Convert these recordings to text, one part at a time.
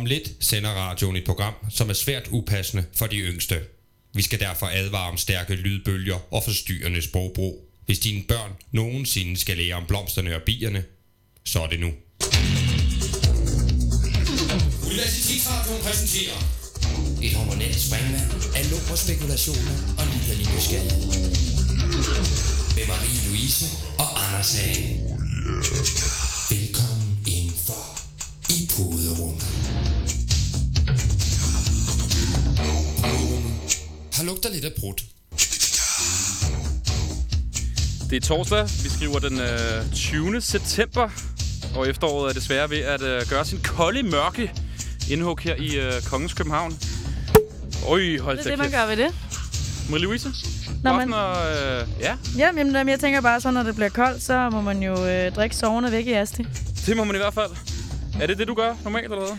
Om lidt sender radioen et program, som er svært upassende for de yngste. Vi skal derfor advare om stærke lydbølger og forstyrrende sprogbrug. Hvis dine børn nogensinde skal lære om blomsterne og bierne, så er det nu. Universitetsradioen præsenterer Et hormonelt springvand af lumre spekulationer og liderlig nysgerrighed. Med Marie-Louise og Anders Hage. yeah. Lugter lidt af brudt. Det er torsdag. Vi skriver den øh, 20. september. Og efteråret er desværre ved at øh, gøre sin kolde, mørke indhug her i øh, Kongens København. Øj, hold Det da er det, man kæft. gør ved det. Marie-Louise? Nå, Aften men, og, øh, ja, ja, jamen, jamen, jeg tænker bare, så når det bliver koldt, så må man jo øh, drikke soverne væk i Asti. det må man i hvert fald. Er det det, du gør normalt, eller hvad?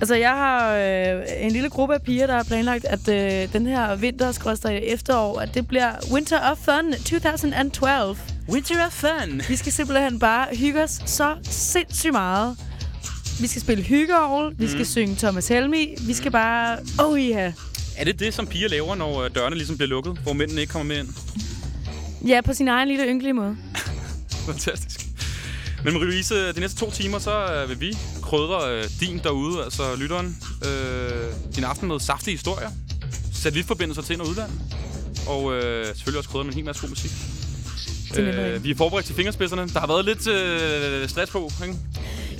Altså, jeg har øh, en lille gruppe af piger, der har planlagt, at øh, den her vinter efterår, at det bliver Winter of Fun 2012. Winter of fun. Vi skal simpelthen bare hygge os så sindssygt meget. Vi skal spille hyggeovl, vi skal synge Thomas Helmi, vi skal bare... Oh yeah! Er det det, som piger laver, når øh, dørene ligesom bliver lukket, hvor mændene ikke kommer med ind? Ja, på sin egen lille ynkelige måde. Fantastisk. Men Marie-Louise, de næste to timer, så øh, vil vi krydre øh, din derude, altså lytteren, øh, din aften med saftige historier, satellitforbindelser til ind- og udland, og øh, selvfølgelig også krydre med en hel masse god musik. Øh, vi er forberedt til fingerspidserne. Der har været lidt øh, stress på, ikke?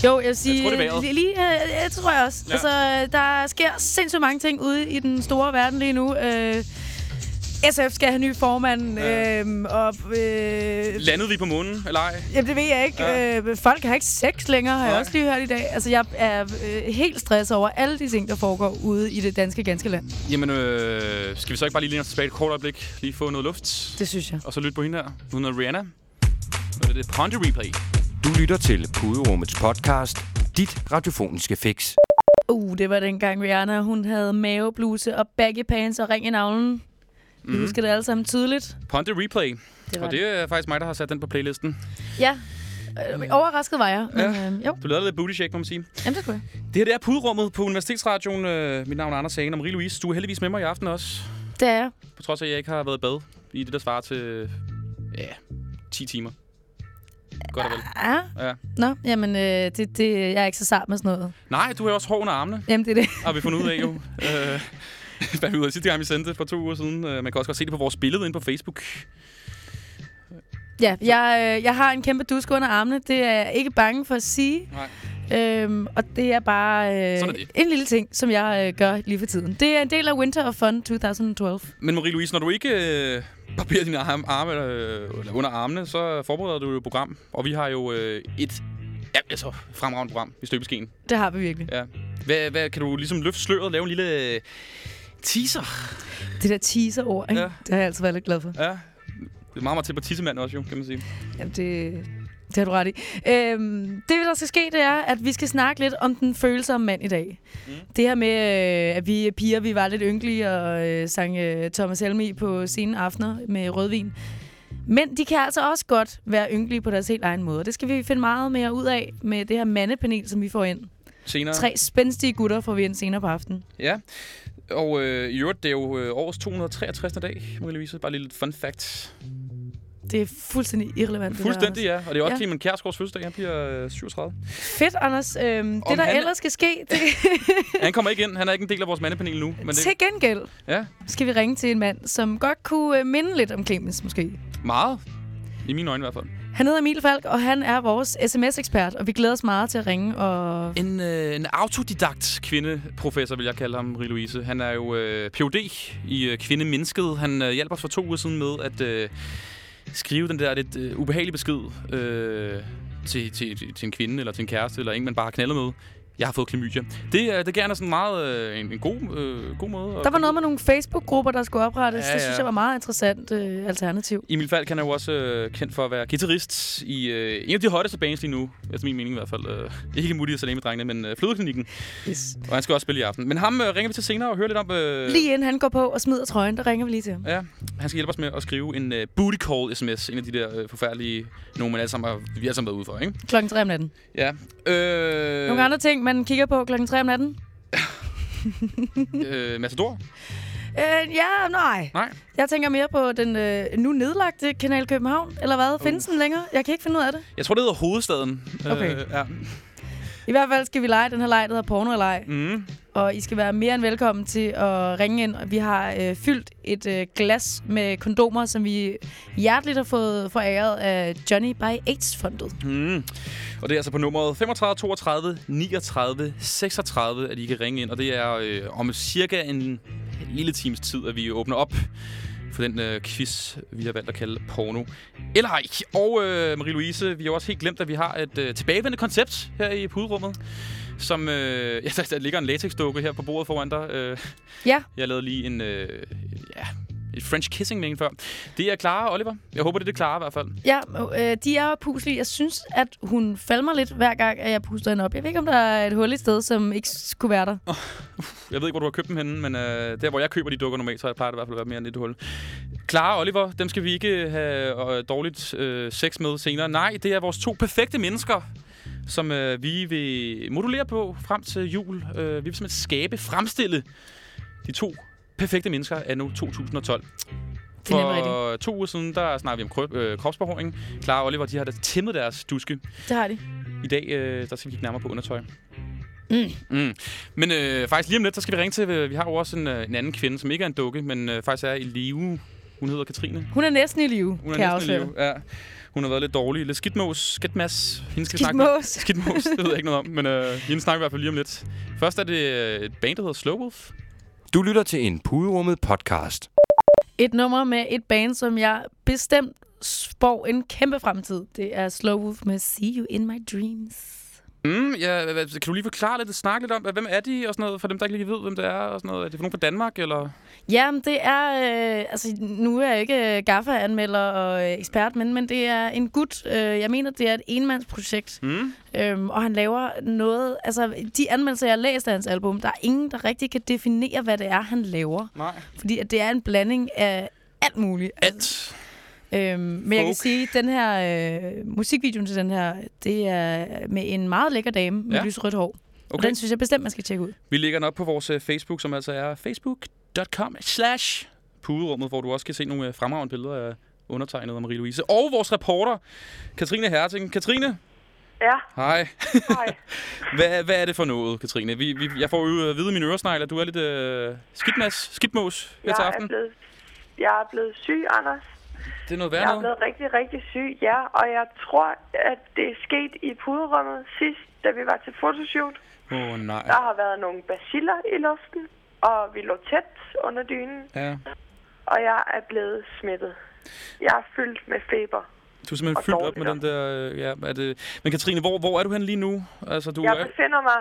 Jo, jeg vil sige, Jeg tror, det er vejret. lige, øh, jeg tror jeg også. Ja. Ja. Altså, der sker sindssygt mange ting ude i den store verden lige nu. Øh, SF skal have ny formand, Ja. øh, og... Øh, Landede vi på månen, eller ej? Jamen, det ved jeg ikke. Ja. Øh, folk har ikke sex længere, har Nej. jeg også lige hørt i dag. Altså, jeg er øh, helt stresset over alle de ting, der foregår ude i det danske, ganske land. Jamen, øh, skal vi så ikke bare lige os tilbage et kort øjeblik? Lige få noget luft? Det synes jeg. Og så lytte på hende her. Hun er Rihanna. Nu er det Ponte Replay. Du lytter til Puderummets podcast, dit radiofoniske fix. Uh, det var dengang Rihanna, hun havde mavebluse og baggy pants og ring i navlen. Vi Mhm. husker det alle sammen tydeligt. Ponte Replay. Det Og det er faktisk mig, der har sat den på playlisten. Ja. Øh, overrasket var jeg. Men, Ja. øh, jo, Du lavede lidt booty shake, må man sige. jamen, det skulle jeg. Det her det er Puderummet på Universitetsradioen. Øh, mit navn er Anders Sagen og Marie-Louise. Du er heldigvis med mig i aften også. Det er jeg. På trods af, at jeg ikke har været i bad i det, der svarer til ja, 10 timer. Godt og vel. Ja. Ja. Nå, jamen, øh, det, det, jeg er ikke så sart med sådan noget. Nej, du har også hår under armene, Jamen, det er det. har vi fundet ud af jo. øh, hvad vi ud af sidste gang, vi sendte det for to uger siden. Øh, man kan også godt se det på vores billede inde på Facebook. Ja, jeg, øh, jeg har en kæmpe dusk under armene. Det er jeg ikke bange for at sige. Nej. Øhm, og det er bare øh, er det. en lille ting, som jeg øh, gør lige for tiden. Det er en del af Winter of Fun 2012. Men Marie-Louise, når du ikke øh, barberer dine arme, arme øh, eller under armene, så forbereder du jo et program. Og vi har jo øh, et ja, altså, fremragende program i støbeskeen. Det har vi virkelig. Ja. Hvad, hvad, kan du ligesom løfte sløret, lave en lille øh, teaser? Det der teaser-ord, ikke? Ja. Det har jeg altid været lidt glad for. Ja. Det er meget, meget til på tissemand også, jo, kan man sige. Jamen, det, det har du ret i. Øhm, det, der skal ske, det er, at vi skal snakke lidt om den følsomme mand i dag. Mm. Det her med, øh, at vi piger, vi var lidt ynkelige og øh, sang øh, Thomas Helmi på sene aftener med rødvin. Men de kan altså også godt være ynkelige på deres helt egen måde. Det skal vi finde meget mere ud af med det her mandepanel, som vi får ind. Senere. Tre spændstige gutter får vi ind senere på aftenen. Ja. Og øh, i øvrigt, det er jo øh, årets 263. dag, Marie-Louise. Bare lige lidt fun fact. Det er fuldstændig irrelevant. Fuldstændig, ja. Og det er også ja. Clemen Kjærsgaards fødselsdag. Han bliver øh, 37. Fedt, Anders. Øhm, det, der han- ellers skal ske, det, Han kommer ikke ind. Han er ikke en del af vores mandepanel nu. Men det til gengæld ja, skal vi ringe til en mand, som godt kunne øh, minde lidt om Clemens, måske. meget. I mine øjne i hvert fald. Han hedder Emil Falk, og han er vores sms-ekspert, og vi glæder os meget til at ringe. Og En, øh, en autodidakt kvindeprofessor, vil jeg kalde ham, Marie-Louise. Han er jo øh, Ph.D. i øh, kvindemennesket. Han øh, hjalp os for to uger siden med at øh, skrive den der lidt øh, ubehagelige besked øh, til, til, til, en kvinde, eller til en kæreste, eller en, man bare har knaldet med. Jeg har fået klamydia. Det, øh, det han sådan meget øh, en, en god, øh, god måde. der var noget med nogle Facebook-grupper, der skulle oprettes. Ja, Ja, Det synes jeg var meget interessant øh, alternativ. Emil Falk han er jo også øh, kendt for at være guitarist i øh, en af de hotteste bands lige nu. Efter min mening i hvert fald. Øh, ikke Moody og Salami-drengene, men øh, Flødeklinikken. Yes. Og han skal også spille i aften. Men ham øh, ringer vi til senere og hører lidt om... Øh, Lige inden han går på og smider trøjen, der ringer vi lige til ham. Ja, han skal hjælpe os med at skrive en uh, booty call sms. En af de der uh, forfærdelige, nogle man alle sammen har, vi alle sammen været ude for, ikke? Klokken 3 om natten. Ja. Øh, Nogle andre ting, man kigger på klokken 3 om natten. øh, Matador? Øh, ja, nej. Nej. Jeg tænker mere på den øh, nu nedlagte Kanal København, eller hvad? Findes den længere? Jeg kan ikke finde ud af det. Jeg tror, det hedder Hovedstaden. Okay. Øh, ja. I hvert fald skal vi lege den her leg, der hedder porno Mm. Og I skal være mere end velkommen til at ringe ind. Vi har øh, fyldt et øh, glas med kondomer, som vi hjerteligt har fået foræret af Johnny by AIDS-fondet. Mm. Og det er altså på nummeret 35 32 39 36, at I kan ringe ind. Og det er øh, om cirka en lille times tid, at vi åbner op for den øh, quiz, vi har valgt at kalde porno. Eller ej. Og øh, Marie-Louise, vi har også helt glemt, at vi har et øh, tilbagevendende koncept her i puderummet. Som, øh, ja, der, der ligger en latexdukke her på bordet foran dig. Øh, Ja. Jeg lavede lige en, øh, ja, et French kissing med en før. Det er Clara og Oliver. Jeg håber, det er det Clara i hvert fald. Ja, øh, de er puslige. Jeg synes, at hun falmer lidt hver gang, at jeg puster hende op. Jeg ved ikke, om der er et hul i sted, som ikke skulle være der. Jeg ved ikke, hvor du har købt dem henne, men øh, der, hvor jeg køber de dukker normalt, så jeg plejer det i hvert fald at være mere end et hul. Clara og Oliver, dem skal vi ikke have øh, dårligt øh, sex med senere. Nej, det er vores to perfekte mennesker, som øh, vi vil modulere på frem til jul. Øh, vi vil simpelthen skabe, fremstille de to perfekte mennesker af nu 2012. Det er nemlig For to uger siden, der snakkede vi om krøb, øh, kropsbehåring. Clara og Oliver, de har da tæmmet deres duske. Det har de. I dag, øh, der skal vi kigge nærmere på undertøj. Mm. Mm. Men øh, faktisk lige om lidt, så skal vi ringe til, øh, vi har jo også en, øh, en anden kvinde, som ikke er en dukke, men øh, faktisk er i live. Hun hedder Katrine. Hun er næsten i live, Hun er kan jeg næsten i live. Ja. Hun har været lidt dårlig. Lidt skidtmås, skidtmas. Hende skal vi snakke med. Skidtmås. Skidtmås, det ved jeg ikke noget om, men øh, hende snakker vi i hvert fald lige om lidt. Først er det øh, et band, der hedder Slow Wolf. Du lytter til en Puderummet podcast. Et nummer med et band, som jeg bestemt spår en kæmpe fremtid. Det er Slow Wolf med See You In My Dreams. Mm, ja, hvad- kan du lige forklare lidt, snakke lidt om, hvem er de og sådan noget, for dem, der ikke lige ved, hvem det er og sådan noget. Er det for nogen fra Danmark, eller? Ja, det er... Øh, altså, nu er jeg ikke øh, gaffa-anmelder og øh, ekspert, men, men det er en gut. Øh, jeg mener, det er et enmandsprojekt. Mm? Øhm, og han laver noget... Altså, de anmeldelser, jeg har læst af hans album, der er ingen, der rigtig kan definere, hvad det er, han laver. Nej. Fordi at det er en blanding af alt muligt. Alt. Øhm, men jeg kan Folk. sige, at den her øh, musikvideoen til den her, det er med en meget lækker dame med Ja. lyserødt hår. Okay. Og den synes jeg bestemt, man skal tjekke ud. Vi lægger den op på vores øh, Facebook, som altså er facebook.com slash puderummet, hvor du også kan se nogle øh, fremragende billeder af undertegnet af Marie-Louise. Og vores reporter, Katrine Herting. Katrine, Ja, hej. hej. hvad, hvad er det for noget, Katrine? Vi, vi, jeg får jo at vide i mine øresnegle, at du er lidt øh, skidtmas, skidtmås her til Jeg er, aften. blevet, jeg er blevet syg, Anders. Det er noget Jeg værd er noget. blevet rigtig, rigtig syg, ja. Og jeg tror, at det er sket i puderummet sidst, da vi var til fotoshoot. Åh, oh, nej. Der har været nogle baciller i luften, og vi lå tæt under dynen, Ja. og jeg er blevet smittet. Jeg er fyldt med feber. Du er simpelthen fyldt op med den der... Ja, er det... Men Katrine, hvor, hvor er du hen lige nu? Altså, du Jeg er... befinder mig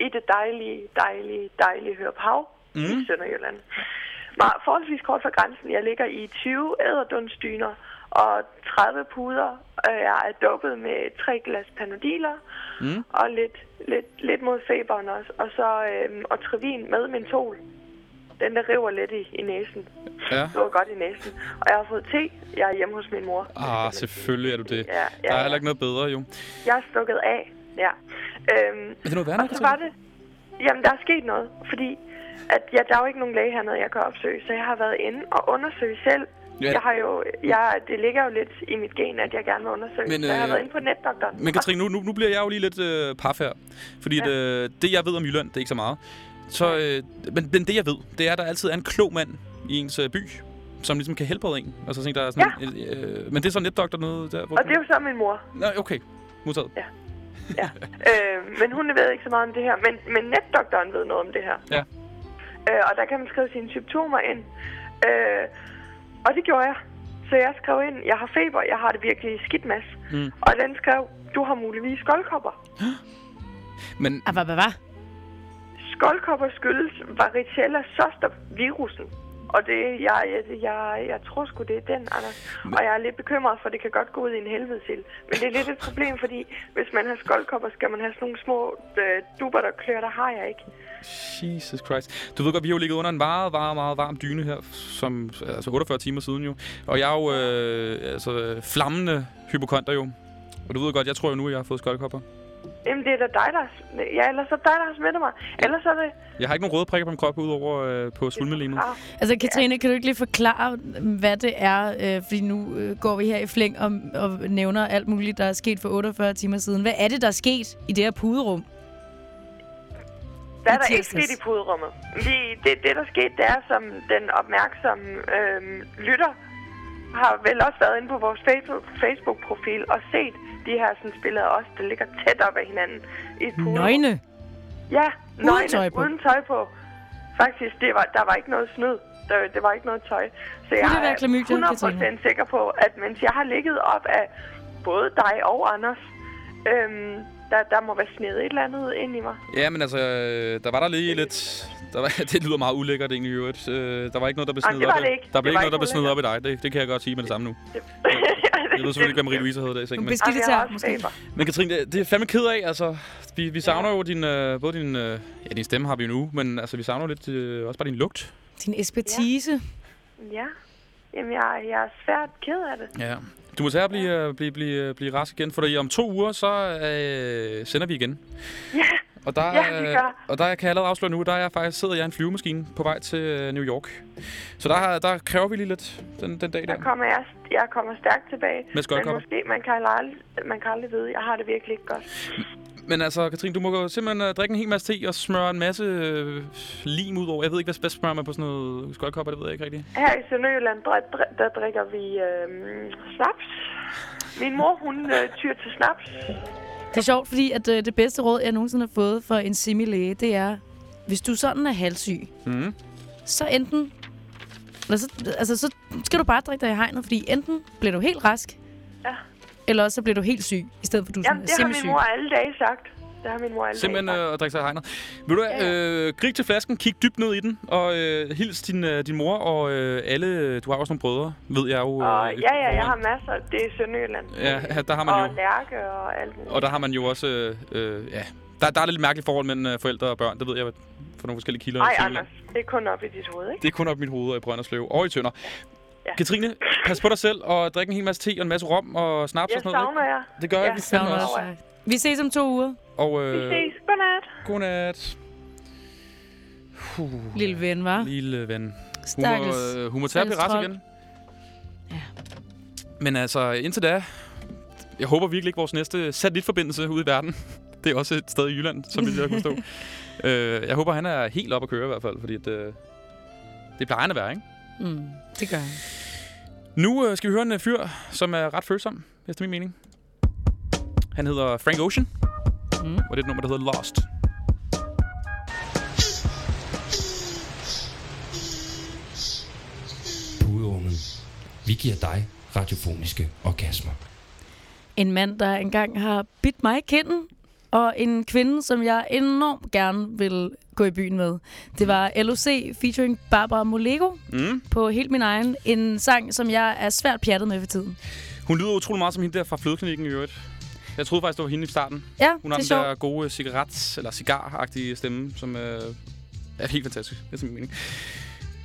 i det dejlige, dejlige, dejlige Hørphav mm. i Sønderjylland. Meget forholdsvis kort fra grænsen. Jeg ligger i 20 æderdundsdyner og 30 puder. Øh, Jeg er dopet med tre glas panodiler Mm. og lidt, lidt, lidt mod feberen også. Og så øhm, og Trevin med mentol. Den, der river lidt i, i næsen. Ja. Det var godt i næsen. Og jeg har fået te. Jeg er hjemme hos min mor. Ah, selvfølgelig er du det. Ja, ja, Der er ja. heller ikke noget bedre, jo. Jeg er stukket af. Ja. Øhm, Er det noget værd, og så var det... Jamen, der er sket noget, fordi at, ja, der er jo ikke nogen læge hernede, jeg kan opsøge, så jeg har været inde og undersøge selv. Ja. Jeg har jo, jeg, det ligger jo lidt i mit gen, at jeg gerne vil undersøge, Men, så jeg har øh, været inde på netdoktoren. Men Katrine, nu, nu, nu bliver jeg jo lige lidt øh, paf her. Fordi ja. det, øh, det, jeg ved om Jylland, det er ikke så meget. Så, øh, men, men det, jeg ved, det er, at der altid er en klog mand i ens øh, by, som ligesom kan helbrede en. Altså sådan, en, der er sådan, ja. øh, men det er så netdoktor noget der? Hvor Og det er jo så min mor. Nå, okay. Modtaget. Ja. øh, men hun ved ikke så meget om det her. Men, men netdoktoren ved noget om det her. Ja. Øh, og der kan man skrive sine symptomer ind. Øh, og det gjorde jeg. Så jeg skrev ind, jeg har feber, jeg har det virkelig skidt mas. Mm. Og den skrev, du har muligvis skoldkopper. Men Ah, hvad, hvad, hvad? Skoldkopper skyldes varicella zoster virusen. Og det, jeg, jeg, jeg, jeg tror sgu, det er den, Anders. Og jeg er lidt bekymret, for det kan godt gå ud i en helvedesild. Men det er lidt et problem, fordi hvis man har skoldkopper, skal man have sådan nogle små øh, duber, der klør. Der har jeg ikke. Jesus Christ. Du ved godt, vi har jo ligget under en meget, meget, meget varm dyne her, som altså 48 timer siden jo. Og jeg er jo øh, altså, flammende hypokonter jo. Og du ved godt, jeg tror jo nu, at jeg har fået skoldkopper. Jamen, det er da dig, der... Ja, ellers så er det dig, der har smittet mig. Ellers så er det... Jeg har ikke nogen røde prikker på min krop, udover øh, på svulmelinet. Ah, Altså, Katrine, kan du ikke lige forklare, hvad det er? Øh, fordi nu øh, går vi her i flæng og, og nævner alt muligt, der er sket for 48 timer siden. Hvad er det, der er sket i det her puderum? Hvad er I der ikke sket i puderummet? Vi, det, det, der skete, det er, som den opmærksomme øhm, lytter har vel også været inde på vores Facebook- Facebook-profil og set de her sådan, billeder af os, der ligger tæt op ad hinanden i et puderum. Nøgne. Ja, nøgne, tøj på. Uden tøj på. Faktisk, det var, der var ikke noget snyd. Der, det var ikke noget tøj. Så jeg er 100% Katrine? sikker på, at mens jeg har ligget op af både dig og Anders, øhm, der, der må være snedet et eller andet ind i mig. Ja, men altså, øh, der var der lige lidt... Der var, det lyder meget ulækkert egentlig i øvrigt. Øh, der var ikke noget, der blev snedet det var op. det ikke. Der blev var ikke noget, der blev snedet op i dig. Det, det kan jeg godt sige med det samme nu. Det, Jeg ved selvfølgelig ikke, hvad Marie-Louise havde der i sengen. Nogle Men, beskidte også måske. men Katrine, det, det er fandme ked af. Altså, vi, vi savner jo din... Øh, både din... Øh, ja, din stemme har vi jo nu, men altså, vi savner jo lidt øh, også bare din lugt. Din ekspertise. Ja. Jamen, jeg, jeg er svært ked af det. Ja. Du må tage at blive, øh, blive, blive, blive rask igen, for om to uger, så øh, sender vi igen. Ja, Og der, Ja, øh, og der kan jeg allerede afsløre nu, der er jeg faktisk, sidder jeg i en flyvemaskine på vej til øh, New York. Så der, der kræver vi lige lidt den, den dag der. der kommer jeg, jeg kommer stærkt tilbage. Men skoldkopper. måske, man kan, aldrig, man kan aldrig vide. Jeg har det virkelig ikke godt. Men altså, Katrine, du må jo simpelthen uh, drikke en hel masse te og smøre en masse øh, lim ud over. Jeg ved ikke, hvad, hvad smører man på sådan noget skoldkopper, det ved jeg ikke rigtigt. Her i Sønderjylland, dr- der drikker vi øh, snaps. Min mor, hun øh, tyr til snaps. Det er sjovt, fordi at, øh, det bedste råd, jeg nogensinde har fået fra en similæge, det er, hvis du sådan er halvsyg, Mm. så enten... Eller så, altså, så skal du bare drikke dig i hegnet, fordi enten bliver du helt rask, Ja. Eller også så bliver du helt syg, i stedet for at du Jamen, sådan det er har min mor alle dage sagt. Det har min mor alle Simpelthen dage sagt. øh, at drikke sig hegnet. Ved du hvad, øh, grig til flasken, kig dybt ned i den, og øh, hils din, øh, din mor og øh, alle... Du har også nogle brødre, ved jeg jo. Øh, Og, ja, ja, jeg har masser. Det er Sønderjylland. Ja, der har man og jo... Lærke og alt muligt. Og der har man jo også... Øh, øh, ja, der, der er lidt mærkeligt forhold mellem øh, forældre og børn. Det ved jeg for nogle forskellige kilder. i Ej, Sønderjylland. Anders, det er kun op i dit hoved, ikke? Det er kun op i mit hoved og i Brønderslev og i Tønder. Ja. Katrine, pas på dig selv og drik en hel masse te og en masse rom og snaps Jeg og sådan noget. savner jer. Det gør jeg, Ja. vi Savner også. også. Vi ses om to uger, Og Vi øh, ses. Godnat. godnat, lille ven, var. lille ven. Hun må, Stakkels. øh, hun må tage igen. Ja. Men altså, indtil da, jeg håber virkelig ikke vores næste satellitforbindelse ude i verden. Det er også et sted i Jylland, som vi lige kunne stå. øh, jeg håber, han er helt op at køre i hvert fald, fordi at, øh, det plejer han at være, ikke? Mm, det gør han. Nu øh, skal vi høre en øh, fyr, som er ret følsom, efter min mening. Han hedder Frank Ocean, Mm. og det er et nummer, der hedder Lost. Puderummet. Vi giver dig radiofoniske orgasmer. En mand, der engang har bidt mig i kinden, og en kvinde, som jeg enormt gerne vil gå i byen med. Det var LOC featuring Barbara Molego Mm. på Helt Min Egen. En sang, som jeg er svært pjattet med for tiden. Hun lyder utrolig meget som hende der fra Flødeklinikken i øvrigt. Jeg troede faktisk, det var hende i starten. Ja, Hun har den er der gode cigaret- eller cigar-agtige stemme, som øh, er helt fantastisk. Det er simpelthen mening.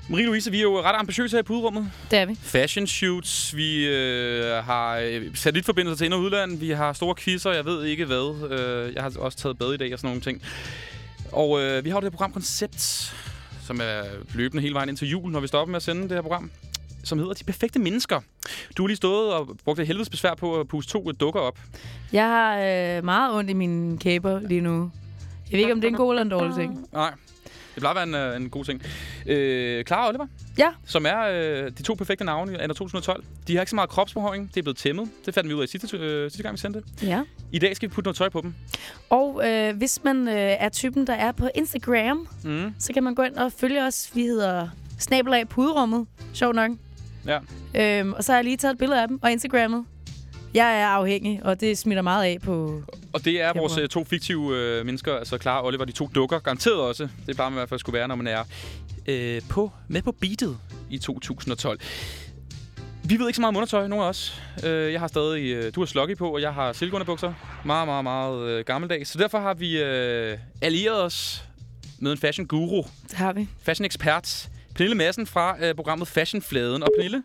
Marie-Louise, vi er jo ret ambitiøse her i puderummet. Det er vi. Fashion shoots, vi øh, har øh, satellitforbindelser til ind- og udland, vi har store quizzer, jeg ved ikke hvad. Øh, jeg har også taget bad i dag og sådan nogle ting. Og øh, vi har jo det her program Koncept, som er løbende hele vejen ind til jul, når vi stopper med at sende det her program som hedder De Perfekte Mennesker. Du har lige stået og brugt et helvedes besvær på at puste to dukker op. Jeg har øh, meget ondt i mine kæber lige nu. Jeg ved ikke, om det er en god eller en dårlig ting. Nej, det plejer at være en, øh, en god ting. Øh, Clara og Oliver, Ja, som er øh, de to perfekte navne i 2012. De har ikke så meget kropsbehøjning. Det er blevet tæmmet. Det fandt vi ud af sidste, øh, sidste gang, vi sendte det. ja. I dag skal vi putte noget tøj på dem. Og øh, hvis man øh, er typen, der er på Instagram, Mm. så kan man gå ind og følge os. Vi hedder Snabelag Puderummet. Sjov nok. Ja. Øhm, og så har jeg lige taget et billede af dem og Instagrammet. Jeg er afhængig, og det smitter meget af på... Og det er vores øh, to fiktive øh, mennesker, altså Clara og Oliver, de to dukker, garanteret også. Det plejer man i hvert fald skulle være, når man er øh, på, med på beatet i 2012. Vi ved ikke så meget om undertøj, nogen af os. Øh, jeg har stadig, øh, du har sloggy på, og jeg har silkeunderbukser. Meget, meget, meget øh, gammeldags. Så derfor har vi øh, allieret os med en fashion guru, Det har vi. fashion ekspert, Pernille Madsen fra øh, programmet Fashion Fladen. Og Pernille,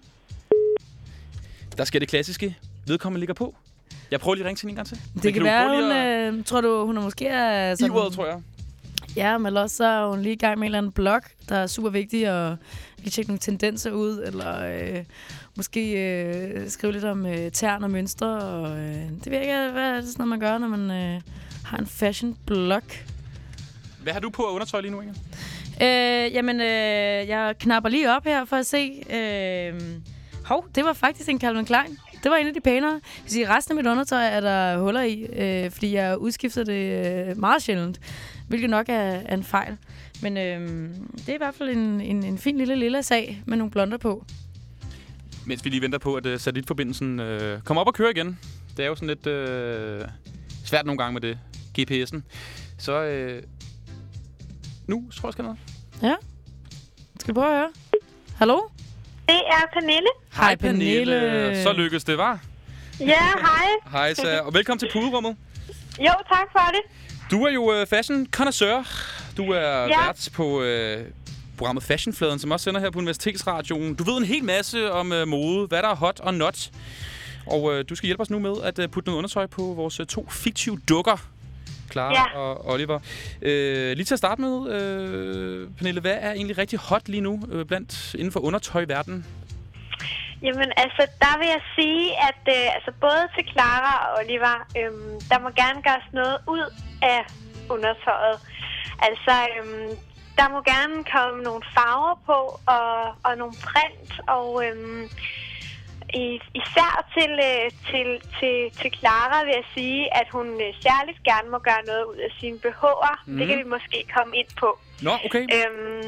der sker det klassiske. Vedkommende ligger på. Jeg prøver lige at ringe til hende en gang til. Det Men kan, du være, hun, at- øh, tror du, hun er måske er sådan... I-ordet, tror jeg. Ja, men også så er hun lige i gang med en eller anden blog, der er super vigtig at lige tjekke nogle tendenser ud, eller øh, måske øh, skrive lidt om øh, tern og mønstre. Og, øh, det ikke, hvad er det sådan noget, man gør, når man øh, har en fashion blog. Hvad har du på af undertøj lige nu, Inge? Øh, jamen, øh, jeg knapper lige op her for at se. Øh, hov, det var faktisk en Calvin Klein. Det var en af de pænere. Jeg vil sige, resten af mit undertøj er der huller i, øh, fordi jeg udskifter det øh, meget sjældent. Hvilket nok er, er en fejl. Men øh, det er i hvert fald en, en, en fin lille lille sag med nogle blonder på. Mens vi lige venter på, at uh, satellitforbindelsen uh, kommer op og kører igen. Det er jo sådan lidt uh, svært nogle gange med det. GPS'en. Så uh, nu tror jeg, skal noget. Ja. Skal du prøve at høre? Hallo? Det er Pernille. Hej, Pernille. Så lykkedes det, var. Ja, hej. Hej, så, og velkommen til puderummet. Jo, tak for det. Du er jo uh, fashion connoisseur. Du er Ja. vært på uh, programmet Fashionfladen, som også sender her på Universitetsradioen. Du ved en hel masse om uh, mode, hvad der er hot og not. Og uh, du skal hjælpe os nu med at uh, putte noget undertøj på vores uh, to fiktive dukker. Clara Ja. og Oliver. Uh, lige til at starte med, uh, Pernille, hvad er egentlig rigtig hot lige nu uh, blandt inden for undertøjverdenen? Jamen, altså, der vil jeg sige, at øh, altså, både til Clara og Oliver, øhm, der må gerne gøres noget ud af undertøjet. Altså, øhm, der må gerne komme nogle farver på, og, og nogle print, og i- især til, øh, til, til, til Clara vil jeg sige, at hun øh, særligt gerne må gøre noget ud af sine BH'er. Mm. Det kan vi måske komme ind på. Nå, okay. Øhm,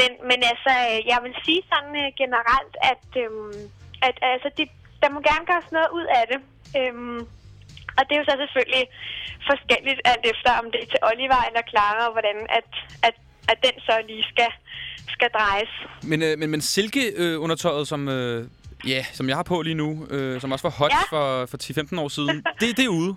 men, men altså, øh, jeg vil sige sådan øh, generelt, at, øhm, at altså, de, der må gerne gøres noget ud af det. Øhm, og det er jo så selvfølgelig forskelligt, alt efter om det er til Oliver eller Clara, og hvordan at, at, at den så lige skal, skal drejes. Men, øh, men, men silkeundertøjet, som, øh, ja, som jeg har på lige nu, øh, som også var hot Ja. for, for 10-15 år siden, det, det er ude.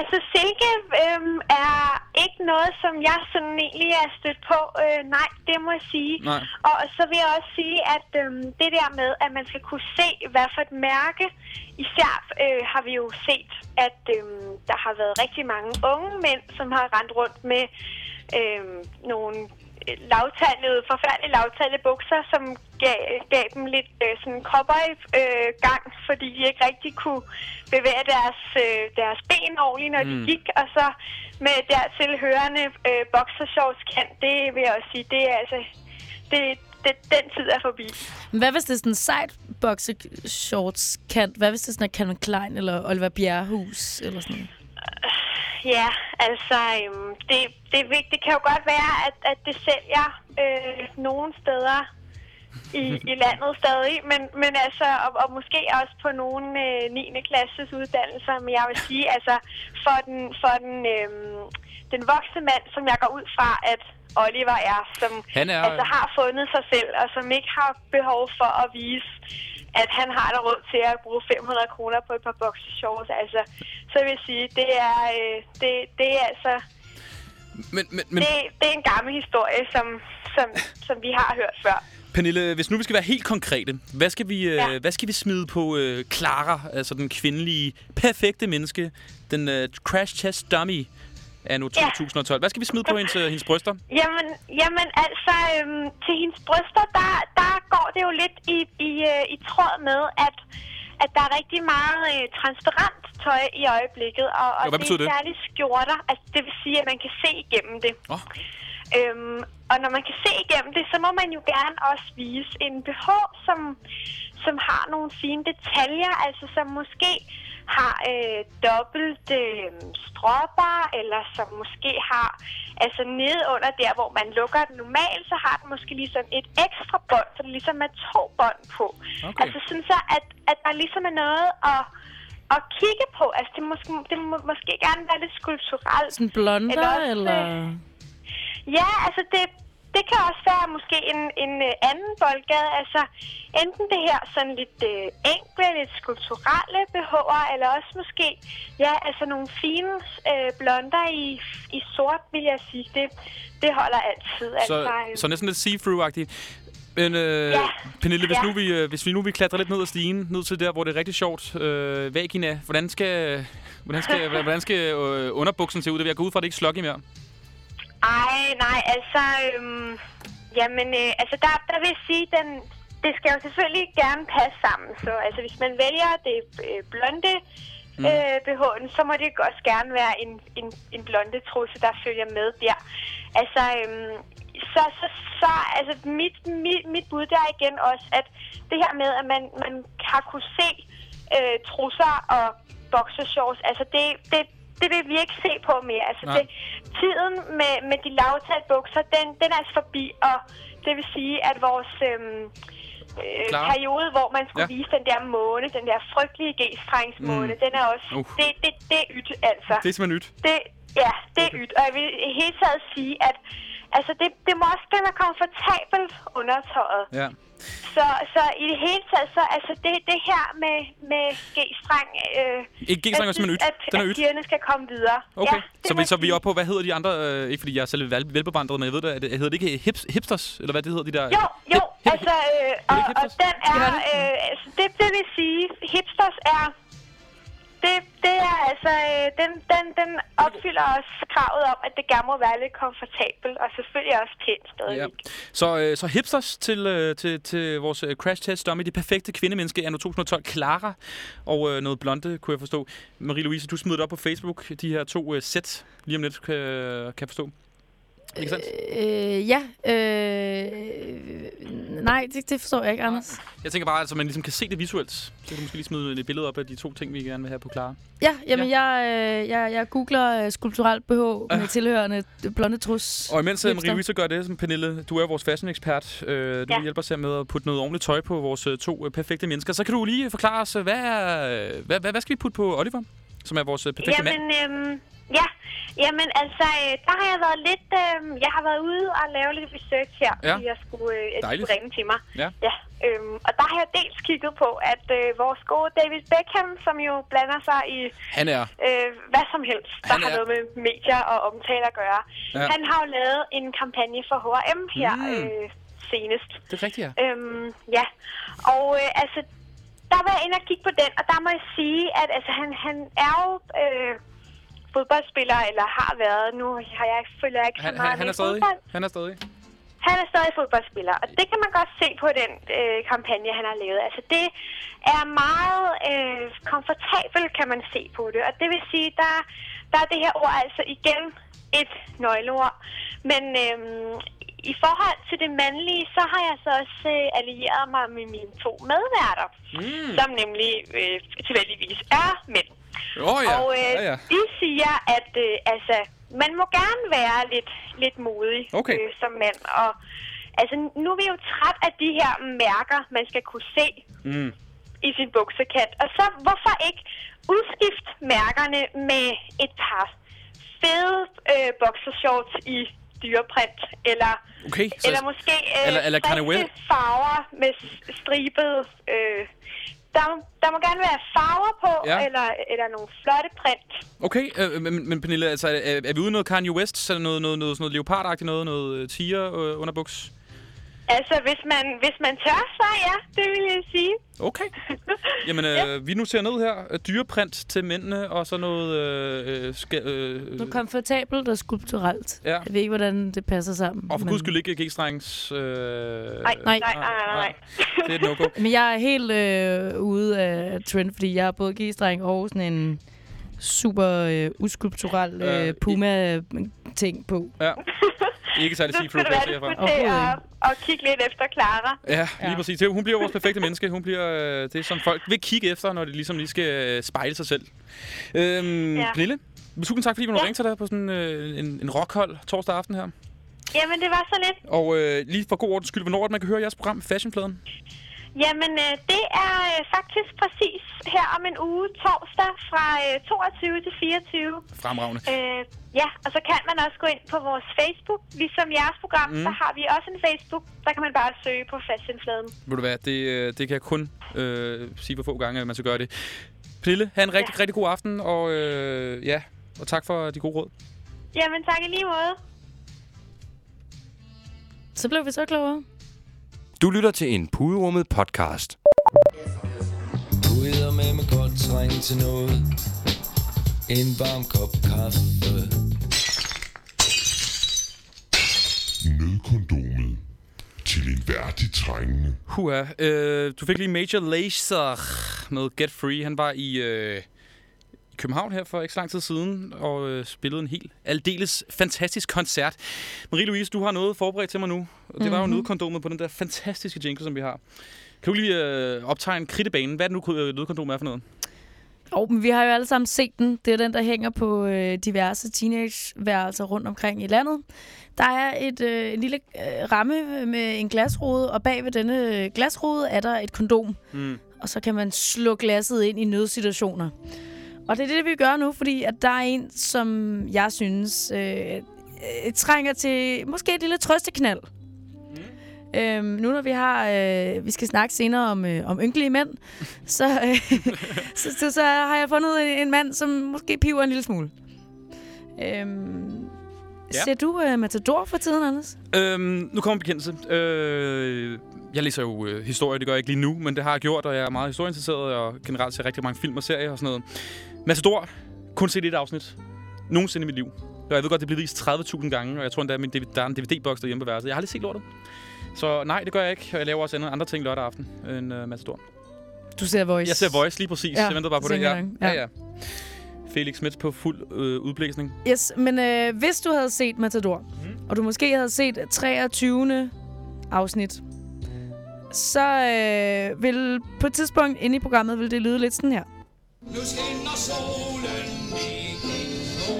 Altså, silke øhm, er ikke noget, som jeg sådan egentlig er stødt på. Øh, nej, det må jeg sige. Nej. Og så vil jeg også sige, at øhm, det der med, at man skal kunne se, hvad for et mærke, især øh, har vi jo set, at øhm, der har været rigtig mange unge mænd, som har rendt rundt med øhm, nogle øh, lavtallede, forfærdeligt lavtallede bukser, som gav, gav dem lidt øh, sådan cowboy øh, gang, fordi de ikke rigtig kunne bevæge deres, øh, deres ben ordentligt, når mm. de gik, og så med dertil hørende øh, boxershorts kan, det vil jeg også sige, det er altså, det, det, den tid er forbi. Men Hvad hvis det er sådan en sejt boxe shorts kant? Hvad hvis det er sådan en Calvin Klein eller Oliver Bjerrehus eller sådan noget? Ja, altså, øhm, det, det, det kan jo godt være, at, at det sælger øh, nogle steder i, i landet stadig, men, men altså, og, og måske også på nogle øh, 9. klasses uddannelser, men jeg vil sige, altså, for den, for den, øh, den voksne mand, som jeg går ud fra, at Oliver er, som Han er- altså, har fundet sig selv, og som ikke har behov for at vise, at han har der råd til at bruge 500 kroner på et par boxershorts, altså, så vil jeg sige, det er, øh, det, det er altså, Men, men, men det, det er en gammel historie, som, som, som vi har hørt før. Pernille, hvis nu vi skal være helt konkrete, hvad skal vi, ja. Ja. øh, hvad skal vi smide på øh, Clara, altså den kvindelige, perfekte menneske, den øh, crash test dummy af nu Ja. 2012. Hvad skal vi smide på hendes, øh, hendes bryster? Jamen, jamen altså, øhm, til hendes bryster, der, der går det jo lidt i, i, øh, i tråd med, at, at der er rigtig meget øh, transparent tøj i øjeblikket. Og, og Jo, hvad det er særligt skjorter. Altså, det vil sige, at man kan se igennem det. Åh. Øhm, og når man kan se igennem det, så må man jo gerne også vise en BH, som, som har nogle fine detaljer, altså som måske har øh, dobbelt øh, stropper, eller som måske har, altså nede under der, hvor man lukker den normalt, så har den måske ligesom et ekstra bånd, så det ligesom er to bånd på. Okay. Altså sådan så, at, at der ligesom er noget at, at kigge på. Altså det, måske, det må måske gerne være lidt skulpturelt. Sådan blonder, Eller også, eller... Ja, altså det, det kan også være måske en, en øh, anden boldgade. Altså enten det her sådan lidt øh, enkle, lidt skulpturelle BH'er, eller også måske ja, altså nogle fine øh, blonder i, i sort, vil jeg sige. Det, det holder altid. Så, altså, øh, så næsten lidt see-through-agtigt. Men øh, Ja. Pernille, hvis, Ja. nu vi, øh, hvis vi nu vi klatrer lidt ned ad stigen, ned til der, hvor det er rigtig sjovt, øh, vagina, hvordan skal, hvordan skal, hvordan skal øh, underbuksen se ud? Det vil jeg gå ud fra, at det ikke i mere. Ej, nej, altså... Øhm, jamen, øh, altså, der, der vil jeg sige, den, det skal jo selvfølgelig gerne passe sammen. Så altså, hvis man vælger det øh, blonde mm. øh, BH'en, så må det også gerne være en, en, en blonde trusse, der følger med der. Altså, øhm, så, så, så altså, mit, mit, mit bud der er igen også, at det her med, at man, man har kunne se øh, trusser og boxershorts, altså det, det, det vil vi ikke se på mere. Altså Nej. det, tiden med, med de lavtalte bukser, den, den er altså forbi, og det vil sige, at vores øhm, øh, periode, hvor man skulle Ja. vise den der måne, den der frygtelige G-stregsmåne, mm. den er også, Uh. det, det, det er ydt, altså. Det er simpelthen nyt. Det, ja, det er ydt. Og jeg vil i hele taget sige, at altså, det, det må også gerne være komfortabelt undertøjet. Ja. Så, så i det hele taget, så altså det, det her med, med G-streng... Øh, Ikke G-streng er synes, ydt. At, Den er at ydt. pigerne skal komme videre. Okay, Ja, så, vi, så vi er oppe på, hvad hedder de andre, øh, ikke fordi jeg er selv vel, velbevandret, men jeg ved det, det, hedder det ikke hips, hipsters, eller hvad det hedder, de der... Jo, jo, Hip- hip- altså, øh, det og, og den er, øh, altså, det, det vil sige, hipsters er, det, det er altså, øh, den, den, den opfylder også kravet om, at det gerne må være lidt komfortabelt, og selvfølgelig også pænt stadigvæk. Ja. Så, øh, så hipsters til, øh, til, til vores øh, crash test om i det perfekte kvindemenneske er nu 2012, Clara, og øh, noget blonde, kunne jeg forstå. Marie-Louise, du smider det op på Facebook, de her to øh, sæt, lige om lidt, kan, kan jeg forstå. Ikke sandt? Øh, ja. Øh, nej, det, det forstår jeg ikke, Anders. Jeg tænker bare, at altså, man ligesom kan se det visuelt. Så kan du måske lige smide et billede op af de to ting, vi gerne vil have på Clara. Ja, jamen Jeg, øh, jeg, jeg googler øh, skulpturelt BH med tilhørende blonde trus. Og imens øh, hipster. Marie-Louise gør det, som Pernille, du er vores fashion-ekspert. Øh, du Ja. hjælper os her med at putte noget ordentligt tøj på vores øh, to øh, perfekte mennesker. Så kan du lige forklare os, øh, hvad, er, øh, hvad, hvad, hvad skal vi putte på Oliver, som er vores øh, perfekte mand? Jamen, øhm, ja. Jamen, altså, øh, der har jeg været lidt... Øh, jeg har været ude og lave lidt research her, Ja. fordi jeg skulle, øh, jeg skulle ringe til mig. Ja. ja øhm, og der har jeg dels kigget på, at øh, vores gode David Beckham, som jo blander sig i Han er... øh, hvad som helst, der Han har er- noget med medier og omtale at gøre. Ja. Han har jo lavet en kampagne for H&M her Mm. øh, senest. Det er rigtigt, ja. Øhm, ja, og øh, altså, der var jeg inde og kigge på den, og der må jeg sige, at altså, han, han er jo øh, fodboldspiller, eller har været. Nu har jeg, følger jeg ikke så Han, meget han, han er stadig. fodbold. Han er stadig. Han er stadig fodboldspiller, og det kan man godt se på den øh, kampagne, han har lavet. Altså, det er meget øh, komfortabelt, kan man se på det. Og det vil sige, der, der er det her ord altså igen et nøgleord. Men øh, i forhold til det mandlige, så har jeg så også øh, allieret mig med mine to medværter, mm. som nemlig øh, tilfældigvis er mænd. Oh, ja. Og øh, ja, ja. de siger, at øh, altså, man må gerne være lidt, lidt modig Okay. øh, som mand. Og altså, nu er vi jo træt af de her mærker, man skal kunne se Mm. i sin buksekant. Og så hvorfor ikke udskifte mærkerne med et par fede øh, boxershorts i dyreprint, eller, Okay, så, eller måske øh, eller- eller Kanye West. farver med stribet... Øh, der, der må gerne være farver på, Ja. eller, eller nogle flotte print. okay øh, men, men Pernille, altså, er, er vi ude noget Kanye West? Så er noget, noget, noget, sådan noget leopardagtigt noget? Noget øh, tiger øh, underbuks? Altså, hvis man, hvis man tør, så ja, det vil jeg sige. Okay. Jamen, øh, Ja. vi noterer ned her. Dyreprint til mændene, og så noget... Øh, øh, skal, øh, Noget komfortabelt og skulpturelt. Ja. Jeg ved ikke, hvordan det passer sammen. og for men- guds skyld ikke G-strengs... Øh, Nej, Nej. nej, nej, nej. nej. Det er et no-go. Men jeg er helt øh, ude af trend, fordi jeg har både G-streng og sådan en super øh, uskulpturel Øh, øh, Puma-ting på. Ja. Ikke særlig Nu sige skulle til Overhovedet at, at kigge lidt efter Clara. Ja, lige Ja. præcis. Det- Hun bliver vores perfekte menneske. Hun bliver øh, det, som folk vil kigge efter, når de ligesom lige skal øh, spejle sig selv. Øhm, Ja. Pernille, tusind tak, fordi vi Ja. ringe til dig på sådan øh, en, en rockhold torsdag aften her. Jamen, det var så lidt. Og øh, lige for god ordens skyld, hvornår man kan høre jeres program Fashionfladen? Jamen, øh, det er øh, faktisk præcis her om en uge, torsdag, fra øh, 22 til 24. Fremragende. Øh, ja, og så kan man også gå ind på vores Facebook. Ligesom jeres program, Mm. så har vi også en Facebook. Der kan man bare søge på Fashionfladen. Ved du hvad, det, øh, det kan jeg kun øh, sige, hvor få gange man skal gøre det. Pernille, have en rigtig, ja. rigtig god aften, og øh, ja, og tak for de gode råd. Jamen, tak i lige måde. Så blev vi så klogere. Du lytter til en Puderummet podcast. Du hedder med med godt træng til noget En varm kop kaffe Nødkondomet til en værdig trængende. Hua, øh, du fik lige Major Lazer med Get Free. Han var i, øh, i København her for ikke så lang tid siden og øh, spillede en helt aldeles fantastisk koncert. Marie-Louise, du har noget forberedt til mig nu. Og det var jo nødkondomet på den der fantastiske jingle, som vi har. Kan du lige øh, optegne kridtebanen? Hvad er det nu, øh, nødkondomet er for noget? Jo, men vi har jo alle sammen set den. Det er den, der hænger på øh, diverse teenageværelser rundt omkring i landet. Der er et øh, en lille øh, ramme med en glasrude, og bag ved denne øh, glasrude er der et kondom. Mm. Og så kan man slå glasset ind i nødsituationer. Og det er det, vi gør nu, fordi at der er en, som jeg synes øh, øh, trænger til måske et lille trøsteknald. Mm. Øhm, nu når vi har, øh, vi skal snakke senere om, øh, om ynkelige mænd, så, øh, så, så, så har jeg fundet en, en mand, som måske piver en lille smule. Øhm, Ja. ja. Ser du øh, Matador for tiden, Anders? Øhm, nu kommer en bekendelse. Øh, jeg læser jo øh, historie, det gør jeg ikke lige nu, men det har jeg gjort, og jeg er meget historieinteresseret, og generelt ser rigtig mange film og serier og sådan noget. Matador, kun set et afsnit. Nogensinde i mit liv. Og jeg ved godt, det bliver vist 30.000 gange, og jeg tror endda, at der er en DVD-boks derhjemme på værelset. Jeg har aldrig set lortet. Så nej, det gør jeg ikke, og jeg laver også andre, andre ting lørdag aften end uh, Matador. Du ser Voice. Jeg ser Voice lige præcis. Ja, jeg ventede bare på det. Ja. ja, ja. Felix Smith på fuld øh, udblæsning. Yes, men øh, hvis du havde set Matador, mm. og du måske havde set 23. afsnit, så øh, vil på et tidspunkt inde i programmet vil det lyde lidt sådan her. Nu skinner solen i blå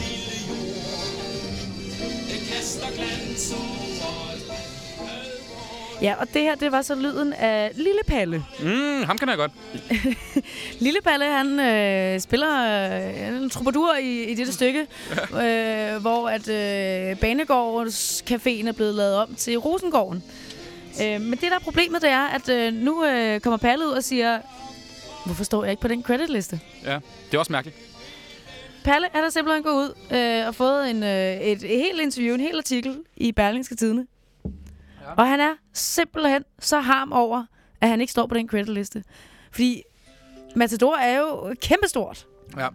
lille jord Det kaster glans over Ja, og det her, det var så lyden af Lille Palle. Mm, ham kan jeg godt. Lille Palle, han øh, spiller øh, en troubadour i, i dette stykke, øh, hvor at øh, Banegårds Caféen er blevet lavet om til Rosengården. Øh, men det, der er problemet, det er, at øh, nu øh, kommer Palle ud og siger, hvorfor står jeg ikke på den creditliste? Ja, det er også mærkeligt. Palle er der simpelthen gået ud øh, og fået en, øh, et, et helt interview, en hel artikel i Berlingske Tidene. Ja. Og han er simpelthen så harm over, at han ikke står på den creditliste. Fordi Matador er jo kæmpestort. Ja.